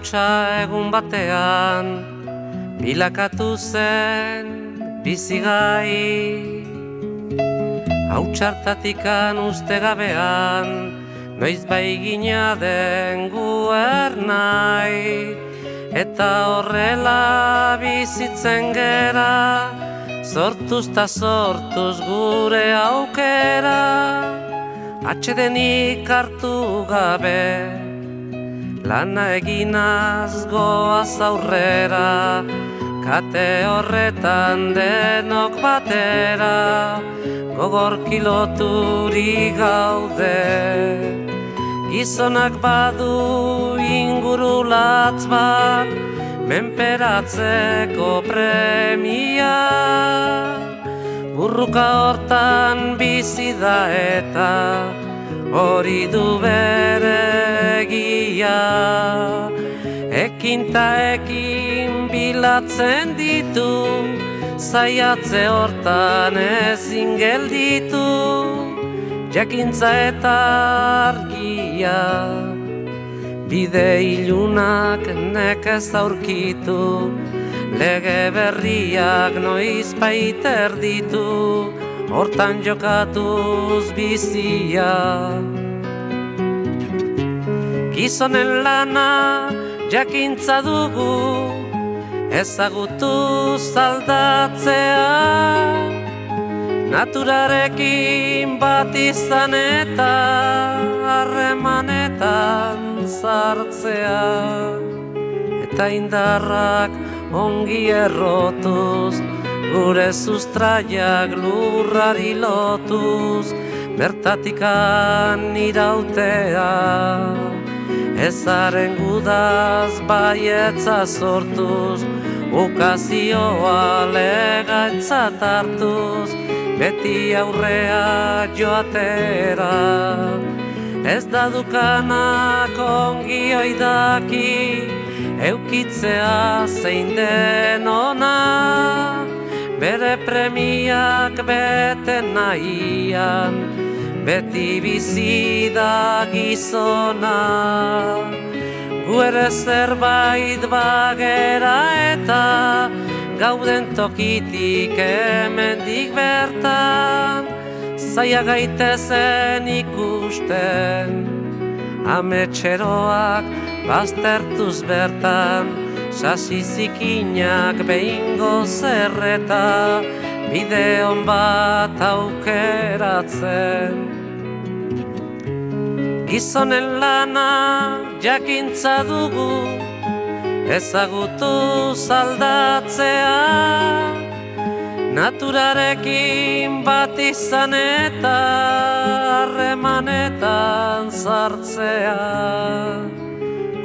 Hautsa egun batean Bilakatu zen bizigai Hautsartatikan uste gabean Noiz bai gina den guer nahi. Eta horrela bizitzen gera Sortuz ta sortuz gure aukera. Atxedenik hartu gabe Lana eginaz goaz aurrera, kate horretan denok batera, gogor kiloturi gaude. Gizonak badu ingurulatz bat, menperatzeko premia. Burruka hortan bizi da eta, hori du bere egia. Ekin ta ekin bilatzen ditu Zaiatze hortan ezin gelditu. Jakintza eta argia Bide ilunak nekez aurkitu. Lege berriak noiz baiter ditu, hortan jokatuz bizia. Gizonen lana jakintza dugu, ezagutu zaldatzea. Naturarekin bat izan eta harremanetan sartzea Eta indarrak ongi errotuz Gure sustraiak lurrari lotuz Bertatikan irautea. Ezaren gudaz baietza sortuz Ukazioa legatzat hartuz beti aurrea joatera. Ez da dukanak ongi oidaki Eukitzea zein den ona Bere premiak bete nahian Beti bizi da gizona. Gu ere zerbait bagera eta gauden tokitik hemendik bertan zaia gaitezen ikusten ametxeroak baztertuz bertan sasi zikinak behingo zerreta bideon bat aukeratzen. Gizonen lana jakintza dugu ezagutu zaldatzea. Naturarekin bat izan eta harremanetan zartzea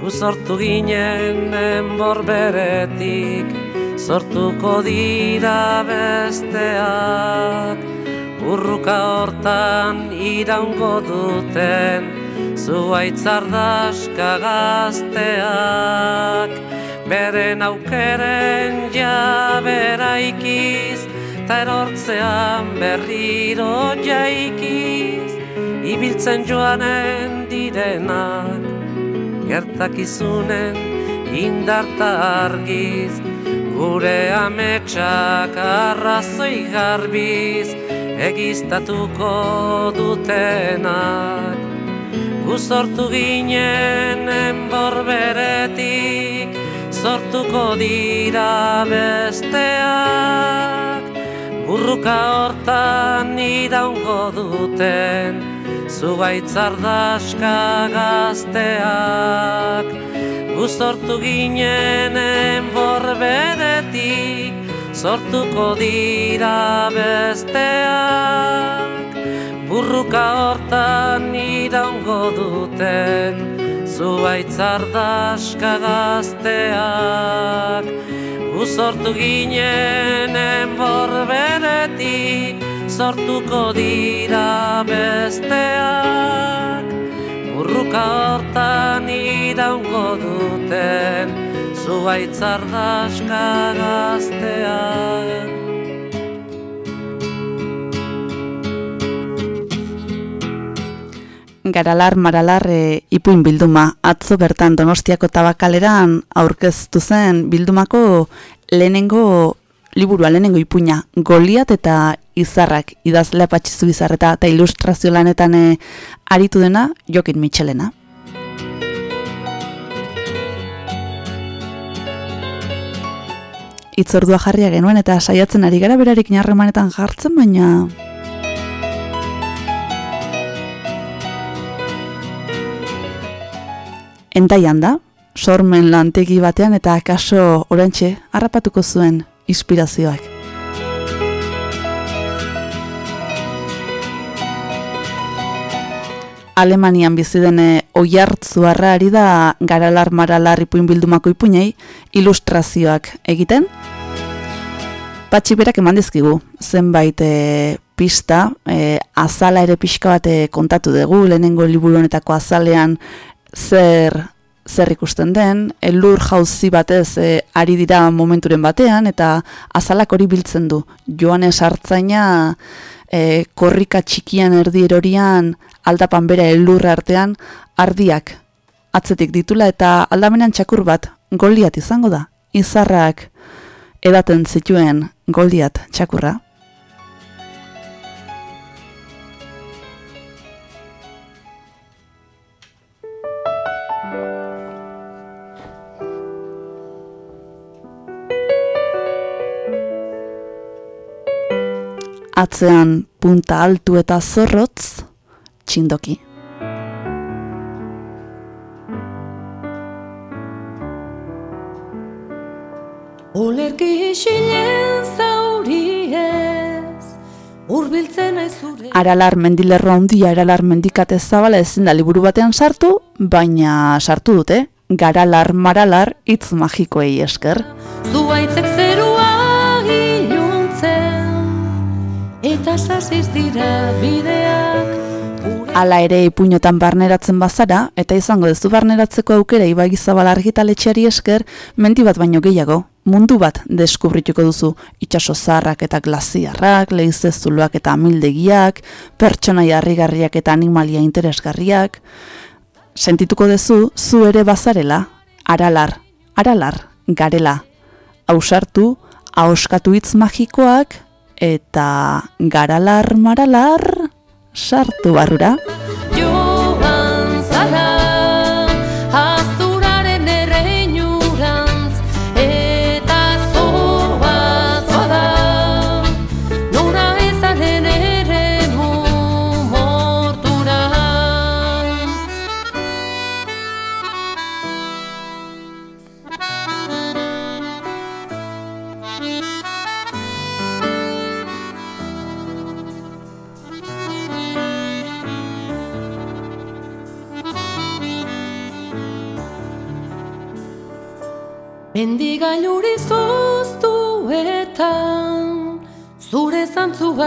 Sortu ginen enbor beretik Sortuko dira besteak. Urruka hortan iraungo duten Zuaitzardaska gazteak. Beren aukeren jabera ikiz Ta erortzean berriro jaikiz. Ibiltzen joanen direnak Gertakizunen indarta argiz Gure ametsak arrazoi garbiz Egiztatuko dutenak Gu sortu ginen enbor beretik, sortuko dira besteak. Burruka hortan iraungo duten, zugaitzardaska gazteak. Gu sortu ginen enbor beretik, sortuko dira besteak burruka hortan iraungo duten zuaitzardaska gazteak gu sortu ginen enbor beretik sortuko dira besteak. Burruka hortan iraungo duten zuaitzardaska gazteak. Garalar Maralar e, ipuin bilduma. Atzo bertan Donostiako tabakaleran aurkeztu zen bildumako lehenengo liburua lehenengo ipuina Goliat eta Izarrak idazle apatxizu izarreta eta ilustrazio lanetan e, aritu dena Jokin Mitxelena. Itzordua jarria genuen eta saiatzen ari gara berarik narremanetan jartzen, baina Entaian da, sormen lantegi batean eta akaso orantxe harrapatuko zuen inspirazioak. Alemanian bizi dene oihartzuarra ari da garalar maralar ipuin bildumako ipuinei ilustrazioak egiten. Patxi berak eman dizkigu, zenbait e, pista, e, azala ere pixka bat kontatu dugu, lehenengo liburu honetako azalean zer zer ikusten den, elur jauzi batez e, ari dira momenturen batean, eta azalak hori biltzen du. Joanes hartzaina e, korrika txikian erdi erorian, aldapan bera elur artean, ardiak atzetik ditula, eta aldamenan txakur bat goliat izango da. Izarrak edaten zituen goldiat txakurra. Atzean punta altu eta zorrotz, txindoki. Olerki isilen zauriez, urbiltzen naiz zure. Aralar mendilerro handia aralar mendikate zabala ezin da liburu batean sartu, baina sartu dute, garalar maralar hitz magikoei esker. Zuaitzek zerua eta sasiz dira bideak. Hala ere ipuñotan barneratzen bazara, eta izango dezu barneratzeko aukera ibai zabal argitaletxeari esker, mendi bat baino gehiago, mundu bat deskubrituko duzu, itxaso zaharrak eta glaziarrak, lehizezuloak eta amildegiak, pertsonai harrigarriak eta animalia interesgarriak, sentituko dezu zu ere bazarela, aralar, aralar, garela, ausartu, ahoskatu hitz magikoak, eta garalar maralar, sartu barrura.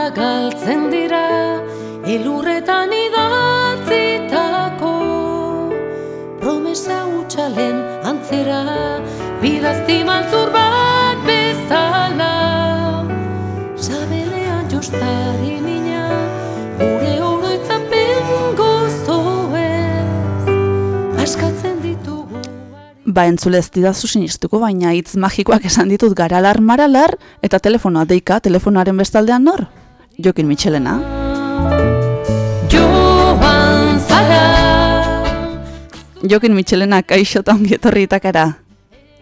Galtzen dira Elurretan idatzitako. Promesa utxalen antzera Bidazti maltzur bat bezala. Sabelean jostari mina Gure oroitzapen gozoez Askatzen Ba entzule ez didazu sinistuko, baina hitz magikoak esan ditut garalar maralar, eta telefonoa deika, telefonoaren bestaldean nor? Jokin Michelena. Joan zara Jokin Michelena, kaixo eta ongi etorri itakara.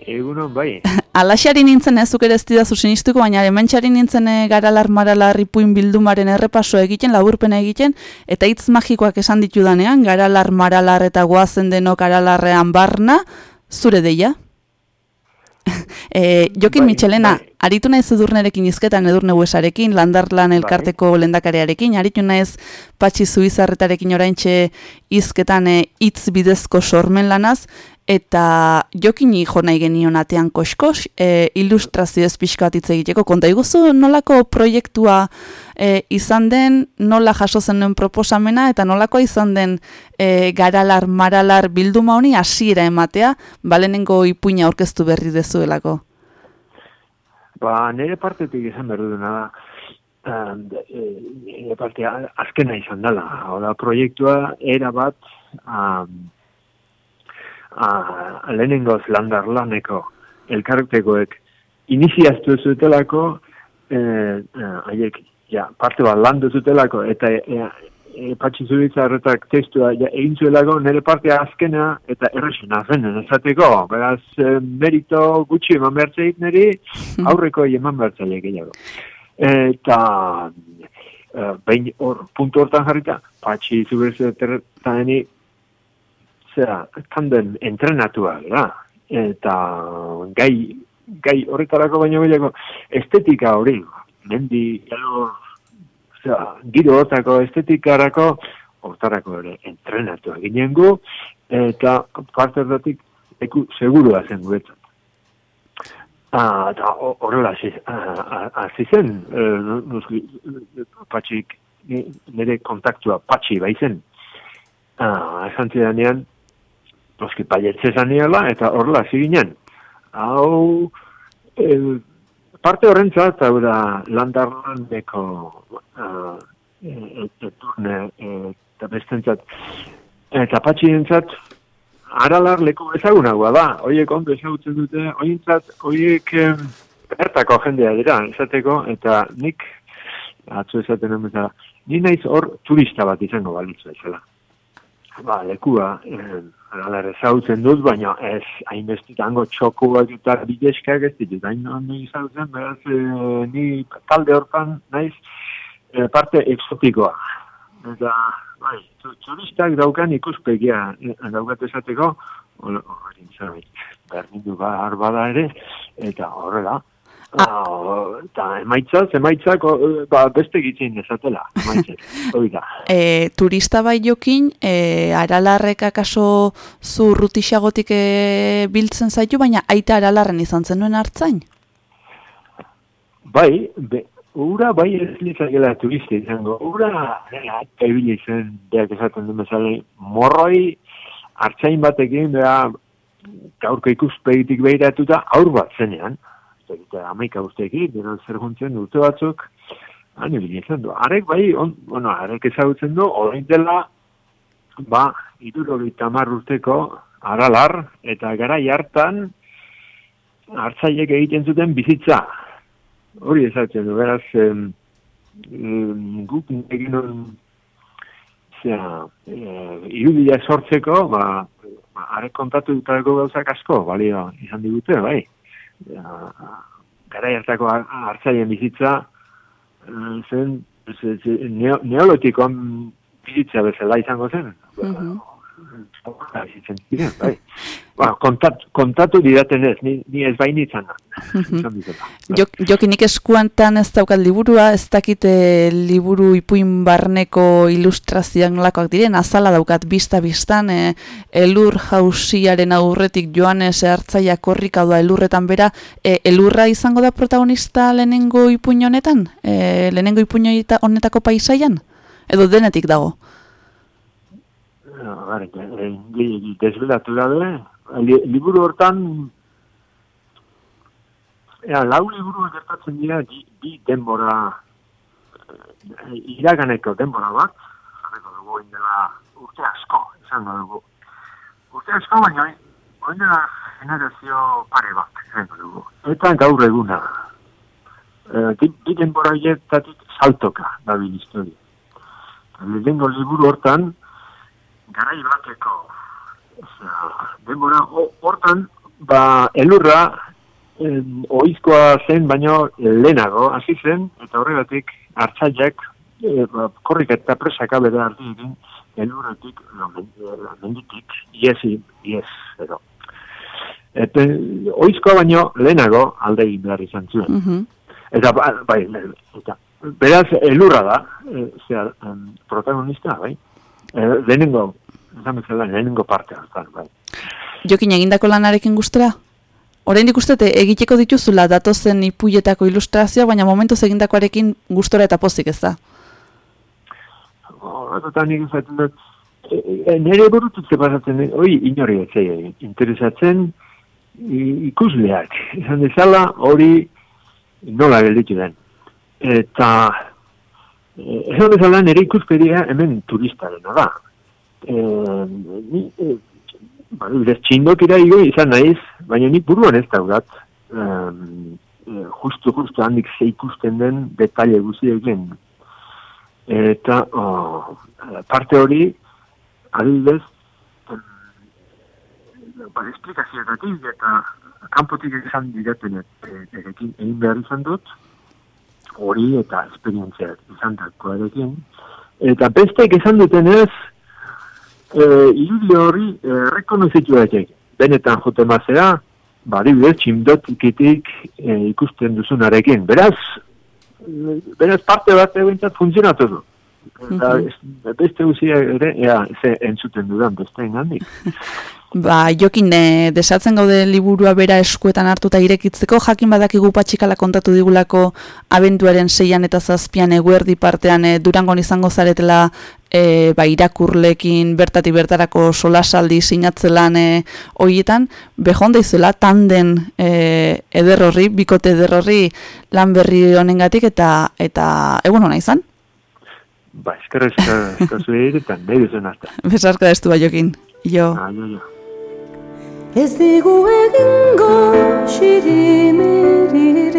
Egunon bai, (laughs) Alaxari nintzen ez zuk ere ez didazu sinistuko, baina hementxari nintzen e, garalar maralar ipuin bildumaren errepaso egiten, laburpena egiten, eta hitz magikoak esan ditudanean, garalar maralar eta goazen denok aralarrean barna, zure deia? (laughs) e, Jokin Bai, Michelena, bai. aritu naiz edurnerekin izketan edurne huesarekin, landarlan elkarteko lendakarearekin, aritu naiz patxi zuizarretarekin oraintxe izketan e, hitz bidezko sormen lanaz, eta jokini jo nahi genion atean koskos, e, ilustrazioez pixka bat hitz egiteko, konta iguzu nolako proiektua e, izan den, nola jaso zenuen proposamena, eta nolakoa izan den e, garalar, maralar bilduma honi hasiera ematea, balenengo ipuina aurkeztu berri dezuelako. ba nire partetik esan behar duduna da, um, e, nire partea azkena izan dela. Da, proiektua era bat um, a, lehenengoz landarlaneko elkartekoek iniziaztu zutelako, eh, haiek, ja, parte bat landu zutelako, eta e, e, patxi zuritzarretak testua ja, egin zuelako nire partea azkena eta erresena zen, esateko, beraz, e, merito gutxi eman behartzeit niri, (laughs) aurreko eman behartzaile gehiago. Eta, e, behin hor, puntu hortan jarrita, patxi zuritzarretani, zera, tanden entrenatua, da, eta gai, gai horretarako baino gehiago, estetika hori, mendi, gero, zera, giro hortako estetikarako, hortarako ere entrenatu ginen gu, eta parte horretik, eku segurua zen guetzat. Ah, ho- horrela hasi zen, eh, patxik, ni- nire kontaktua patxi baizen. Ah, esan zidanean, noski paietze zaniela, eta horrela hasi ginen. Hau, eh, parte horrentzat, hau da, landarlandeko uh, eturne eh, eta bestentzat, eta patxientzat, aralar leku ezagunagoa da, horiek ondo ezagutzen dute, horientzat, horiek, eh, bertako jendea dira, esateko, eta nik, atzo esaten bezala, ni naiz hor turista bat izango balitzu ezela. Ba, lekua, eh, ala ezautzen dut, baina ez hainbestitango txoko bat eta bideskak ez ditut, hain ondo izautzen, beraz, eh, ni talde hortan naiz eh, parte exotikoa. Eta, bai, turistak daukan ikuspegia eh, daukat esateko, hori zerbait, berdindu behar bada ere, eta horrela, Ah, eta emaitzaz, emaitzak o, ba, beste gitzin desatela, emaitzak, (laughs) hori da. E, turista bai jokin, e, aralarrek akaso zu rutixagotik e, biltzen zaitu, baina aita aralarren izan zenuen hartzain? Bai, be, ura bai ez litzakela turista izango. Ura, nela, ebili zen, beak esaten duen bezala, morroi, hartzain batekin, beha, gaurko ikuspegitik behiratuta, aur bat zenean, eta amaika ustekin, gero zer guntzen urte batzuk, han ibili izan du. Arek bai, on, bueno, arek ezagutzen du, orain dela, ba, irurogeita hamar urteko aralar, eta garai hartan, hartzaiek egiten zuten bizitza. Hori ezagutzen du, beraz, em, em, guk egin on, zera, e, irudia sortzeko, ba, arek kontatu dutako gauzak asko, balio izan digute, bai. Ja, garai hartako har- hartzaien bizitza, eh, zen, ze- ze- neo, neolotikoan bizitza bezala izango zen. Ba, bizitzen ziren, bai. Ba, kontat, kontatu didaten ez, ni, ni ez bain izan. Izan dizela. Jok, jokinik eskuantan ez daukat liburua, ez dakit eh, liburu ipuin barneko ilustrazioak nolakoak diren, azala daukat bista-bistan, e, elur jausiaren aurretik joanes hartzaia korrika doa elurretan bera, e, elurra izango da protagonista lehenengo ipuin honetan? E, lehenengo ipuin honeta- honetako paisaian? Edo denetik dago? Ja, Bare, eh, li- desbelatu dabe, li, liburu hortan, ja, lau liburu gertatzen dira, bi, bi denbora, eh, iraganeko denbora bat, jarriko dugu oin dela urte asko, izango dugu. Urte asko, baina oin- generazio pare bat, izango dugu. Eta gaur eguna. Eh, bi, bi denbora hietatik saltoka, dabil historia. Lehenengo liburu hortan, garai bateko denbora ho- hortan ba elurra em, oizkoa zen baino lehenago hasi zen eta horregatik hartzaileak e, ba, korrik eta presaka bere hartiekin elurretik no, men- eh, menditik iesi ies edo Eta oizkoa baino lehenago alde egin behar izan zuen. Mhm. Eta ba- bai, eta beraz elurra da, e, zera, protagonista, bai. E, lehenengo, esan bezala, lehenengo parte hartan, bai. Jokin egindako lanarekin gustera? Oraindik ustete egiteko dituzula datozen ipuietako ilustrazioa, baina momentuz egindakoarekin gustora eta pozik ez da. Horretan nik esaten dut, e, e, nire burutuk zepasatzen, hori inori ez interesatzen i- ikusleak. Esan dezala hori nola gelditu den. Eta e, esan bezala nire ikusperia hemen turistarena da. E, ni, e, ba, bidez txindokira igo izan naiz, baina nik buruan ez daudat. Um, justu, justu handik ze ikusten den detaile guztiekin. Eta oh, parte hori, adibidez, ba, esplikazioetatik eta kanpotik izan direten erekin egin behar izan dut, hori eta esperientzia izan dakoarekin. Eta bestek esan dutenez, e, irudi hori e, rekonozitu daiteke. Benetan jote mazera, ba, adibidez, tximdotikitik e, ikusten duzunarekin. Beraz, beraz parte bat egintzat funtzionatu du. Eta beste guzia ere, ea, ze entzuten dudan beste engandik. (laughs) Ba, jokin e, desatzen gaude liburua bera eskuetan hartuta irekitzeko, jakin badakigu patxikala kontatu digulako abenduaren seian eta zazpian eguerdi partean e, durangon izango zaretela e, ba, irakurlekin bertatik bertarako solasaldi sinatzelan e, horietan, behonda izuela tanden e, eder horri, bikote eder horri lan berri honengatik eta eta egun hona izan? Ba, eskerrezka zuei eta nahi duzen hasta. (laughs) Besarka destu ba jokin. Jo. Ah, jo, jo. Ez digu egingo xirimiririk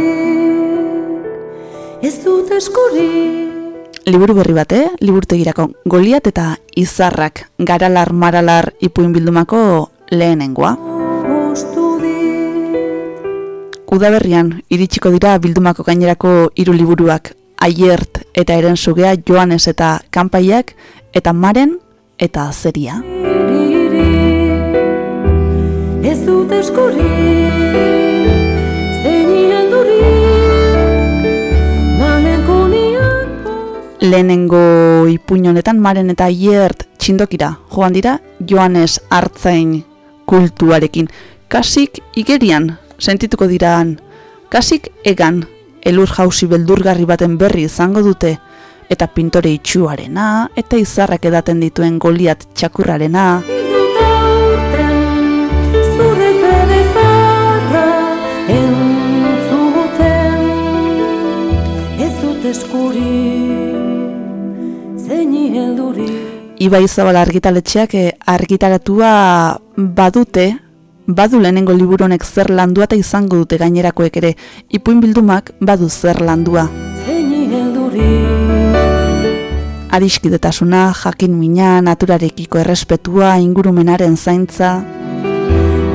Ez dut eskuri Liburu berri bate, liburtegirako Goliat eta Izarrak garalar maralar ipuin bildumako lehenengoa. Udaberrian iritsiko dira bildumako gainerako hiru liburuak Aiert eta Eren Sugea Joanes eta Kanpaiak eta Maren eta Azeria. Ez dut Maneko niako Lehenengo ipuin honetan Maren eta Aiert txindokira joan dira Joanes Artzain kultuarekin. Kasik igerian sentituko diraan, kasik egan elur jausi beldurgarri baten berri izango dute, eta pintore itxuarena, eta izarrak edaten dituen goliat txakurrarena, Ibai Zabal argitaletxeak eh, argitaratua badute, badu lehenengo liburu honek zer landua eta izango dute gainerakoek ere, ipuin bildumak badu zer landua. Adiskidetasuna, jakin mina, naturarekiko errespetua, ingurumenaren zaintza,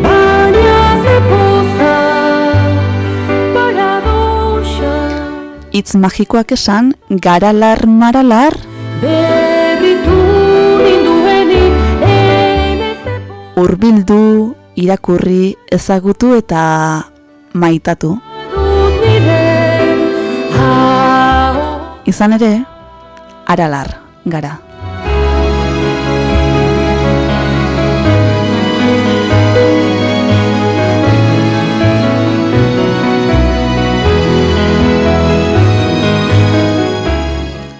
Baina hitz magikoak esan, garalar maralar, Berritu nindueni Enez hurbildu, irakurri, ezagutu eta maitatu. Izan ere, aralar gara.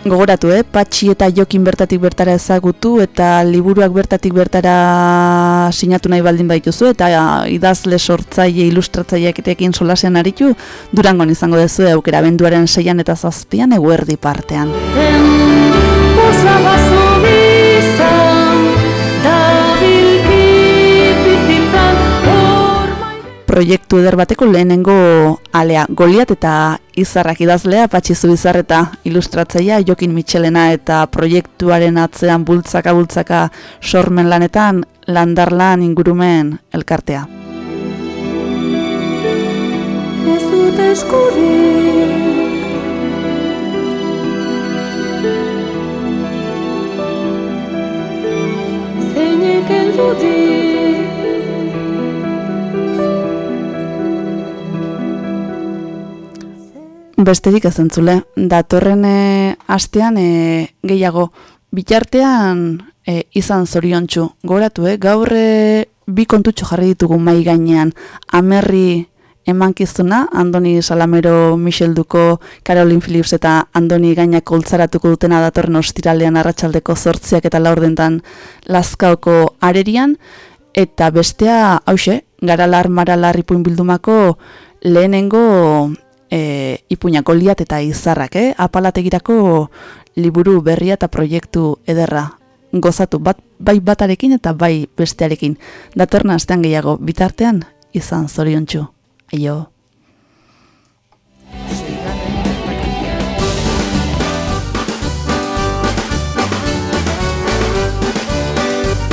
Gogoratu, eh? Patxi eta Jokin bertatik bertara ezagutu eta liburuak bertatik bertara sinatu nahi baldin baituzu eta idazle sortzaile ilustratzailearekin solasean aritu Durangon izango duzu aukera benduaren seian eta zazpian eguerdi partean. Proiektu eder bateko lehenengo alea. Goliat eta Izarrak idazlea Patxizu Izar eta ilustratzailea Jokin Mitxelena eta proiektuaren atzean bultzaka bultzaka sormen lanetan landarlan ingurumen elkartea. Ez dut eskurik. Zeinek heldurik Besterik ez entzule, datorren e, astean e, gehiago bitartean e, izan zoriontsu. Goratu, eh? gaur e, bi kontutxo jarri ditugu mai gainean. Amerri emankizuna, Andoni Salamero, Michel Duko, Caroline Phillips eta Andoni gainak koltzaratuko dutena datorren ostiralean arratsaldeko zortziak eta laurdentan lazkaoko arerian, eta bestea, hause, garalar maralar ipuin bildumako lehenengo e, ipuñako liat eta izarrak, eh? apalategirako liburu berria eta proiektu ederra gozatu bat, bai batarekin eta bai bestearekin. Datorna astean gehiago bitartean izan zoriontsu. Aio.